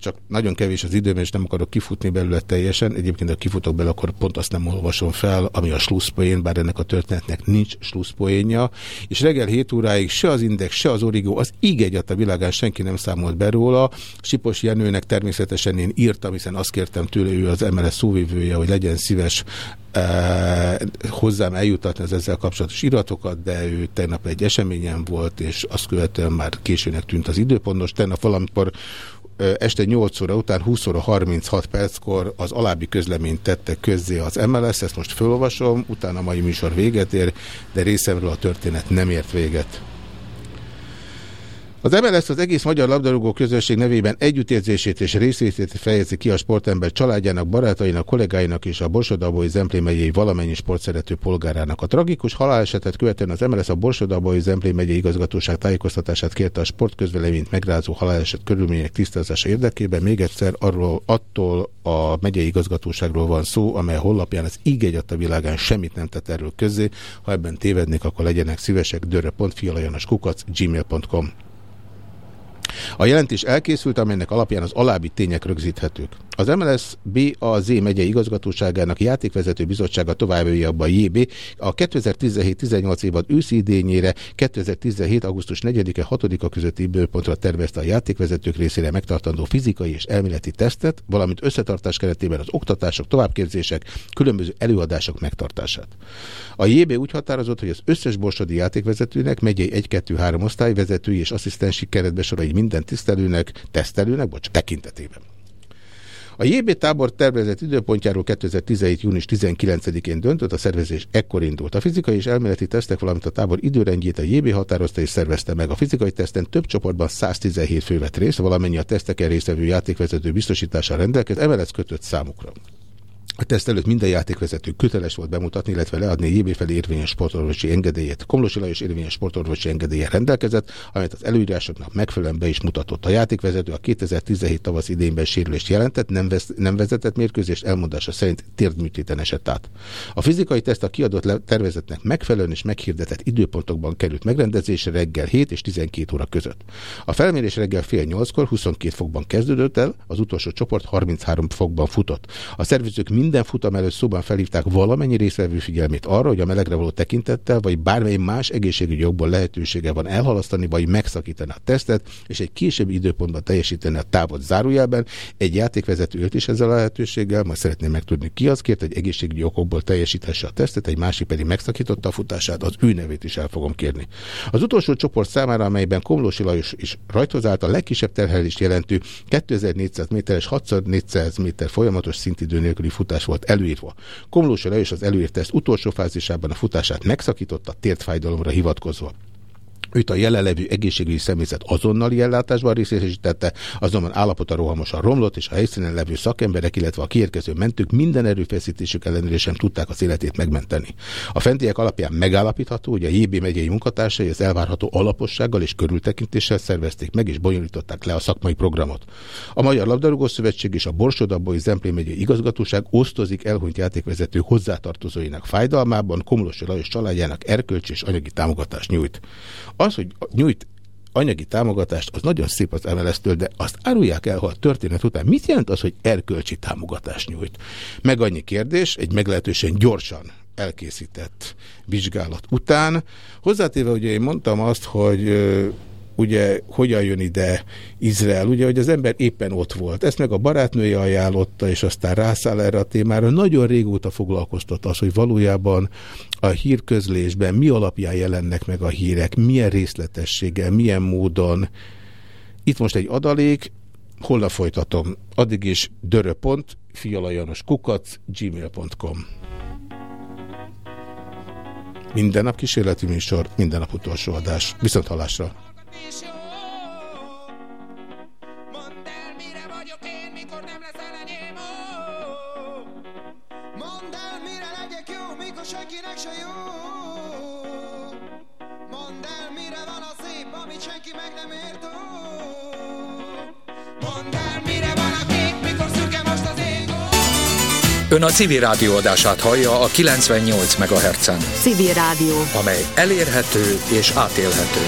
csak nagyon kevés az időm, és nem akarok kifutni belőle teljesen. Egyébként, ha kifutok belőle, akkor pont azt nem olvasom fel, ami a slusszpoén, bár ennek a történetnek nincs slusszpoénja. És reggel 7 óráig se az Index, se az Origo, az íg egyat a világán senki nem számolt be róla. Sipos Jenőnek természetesen én írtam, hiszen azt kértem tőle, ő az MLS szóvivője, hogy legyen szíves eh, hozzám eljutatni az ezzel kapcsolatos iratokat, de ő tegnap egy eseményen volt, és azt követően már későnek tűnt az időpont. Most tegnap valamikor este 8 óra után 20 óra 36 perckor az alábbi közleményt tette közzé az MLS, ezt most felolvasom, utána a mai műsor véget ér, de részemről a történet nem ért véget. Az MLS az egész magyar labdarúgó közösség nevében együttérzését és részvétét fejezi ki a sportember családjának, barátainak, kollégáinak és a Borsodabói Zemplé megyei valamennyi sportszerető polgárának. A tragikus halálesetet követően az MLS a Borsodabói Zemplé megyei igazgatóság tájékoztatását kérte a sportközveleményt megrázó haláleset körülmények tisztázása érdekében. Még egyszer arról attól a megyei igazgatóságról van szó, amely honlapján az íg a világán semmit nem tett erről közzé. Ha ebben tévednék, akkor legyenek szívesek dörre.fialajanoskukac gmail.com a jelentés elkészült, amelynek alapján az alábbi tények rögzíthetők. Az MLS BAZ megyei igazgatóságának játékvezető bizottsága a JB a 2017-18 évad őszi idényére 2017. augusztus 4-e 6-a közötti időpontra tervezte a játékvezetők részére megtartandó fizikai és elméleti tesztet, valamint összetartás keretében az oktatások, továbbképzések, különböző előadások megtartását. A JB úgy határozott, hogy az összes borsodi játékvezetőnek, megyei 1-2-3 osztályvezetői és asszisztensi keretbe sorai minden tisztelőnek, tesztelőnek, bocs, tekintetében. A JB tábor tervezett időpontjáról 2017. június 19-én döntött, a szervezés ekkor indult. A fizikai és elméleti tesztek, valamint a tábor időrendjét a JB határozta és szervezte meg. A fizikai teszten több csoportban 117 fő vett részt, valamennyi a teszteken résztvevő játékvezető biztosítással rendelkezett, emellett kötött számukra. A teszt előtt minden játékvezető köteles volt bemutatni, illetve leadni JB felé érvényes sportorvosi engedélyét. Komlosi Lajos érvényes sportorvosi engedélye rendelkezett, amelyet az előírásoknak megfelelően be is mutatott. A játékvezető a 2017 tavasz idényben sérülést jelentett, nem, vesz, nem vezetett mérkőzést, elmondása szerint térdműtéten esett át. A fizikai teszt a kiadott tervezetnek megfelelően és meghirdetett időpontokban került megrendezésre reggel 7 és 12 óra között. A felmérés reggel fél 8-kor 22 fokban kezdődött el, az utolsó csoport 33 fokban futott. A szervezők minden futam előtt szóban felhívták valamennyi részvevő figyelmét arra, hogy a melegre való tekintettel, vagy bármely más egészségügyi jogból lehetősége van elhalasztani, vagy megszakítani a tesztet, és egy későbbi időpontban teljesíteni a távot zárójelben. Egy játékvezető élt is ezzel a lehetőséggel, majd szeretném megtudni ki az kért, hogy egészségügyi okokból teljesíthesse a tesztet, egy másik pedig megszakította a futását, az ő nevét is el fogom kérni. Az utolsó csoport számára, amelyben Komlósi Lajos is rajthoz állt, a legkisebb terhelést jelentő 2400 méteres 6400 méter folyamatos szintidő nélküli futás volt előírva. Komlósi Lajos az előírt teszt utolsó fázisában a futását megszakította tértfájdalomra hivatkozva. Őt a jelenlevő egészségügyi személyzet azonnali ellátásban részesítette, azonban állapota rohamosan romlott, és a helyszínen levő szakemberek, illetve a kiérkező mentők minden erőfeszítésük ellenére sem tudták az életét megmenteni. A fentiek alapján megállapítható, hogy a JB megyei munkatársai az elvárható alapossággal és körültekintéssel szervezték meg és bonyolították le a szakmai programot. A Magyar Labdarúgó Szövetség és a Borsodabói Zemplén megyei igazgatóság osztozik elhunyt játékvezető hozzátartozóinak fájdalmában, Komlosi Lajos családjának erkölcsi és anyagi támogatást nyújt. Az, hogy nyújt anyagi támogatást, az nagyon szép az MLS-től, de azt árulják el, ha a történet után mit jelent az, hogy erkölcsi támogatást nyújt? Meg annyi kérdés, egy meglehetősen gyorsan elkészített vizsgálat után. Hozzátéve, ugye én mondtam azt, hogy ugye hogyan jön ide Izrael, ugye, hogy az ember éppen ott volt. Ezt meg a barátnője ajánlotta, és aztán rászáll erre a témára. Nagyon régóta foglalkoztat az, hogy valójában a hírközlésben mi alapján jelennek meg a hírek, milyen részletességgel, milyen módon. Itt most egy adalék, holnap folytatom. Addig is dörö.pont, kukac, gmail.com. Minden nap kísérleti műsor, minden nap utolsó adás. Viszont hallásra! És jó. Mondd el, mire vagyok én, mikor nem leszel enyém, ó. Mondd el, mire legyek jó, mikor senkinek se jó. Mondd el, mire van a szép, amit senki meg nem ért, ó. Mondd el, mire van a kék, mikor szürke most az ég, ó. Ön a civil rádió adását hallja a 98 MHz-en, Civil Rádió. amely elérhető és átélhető.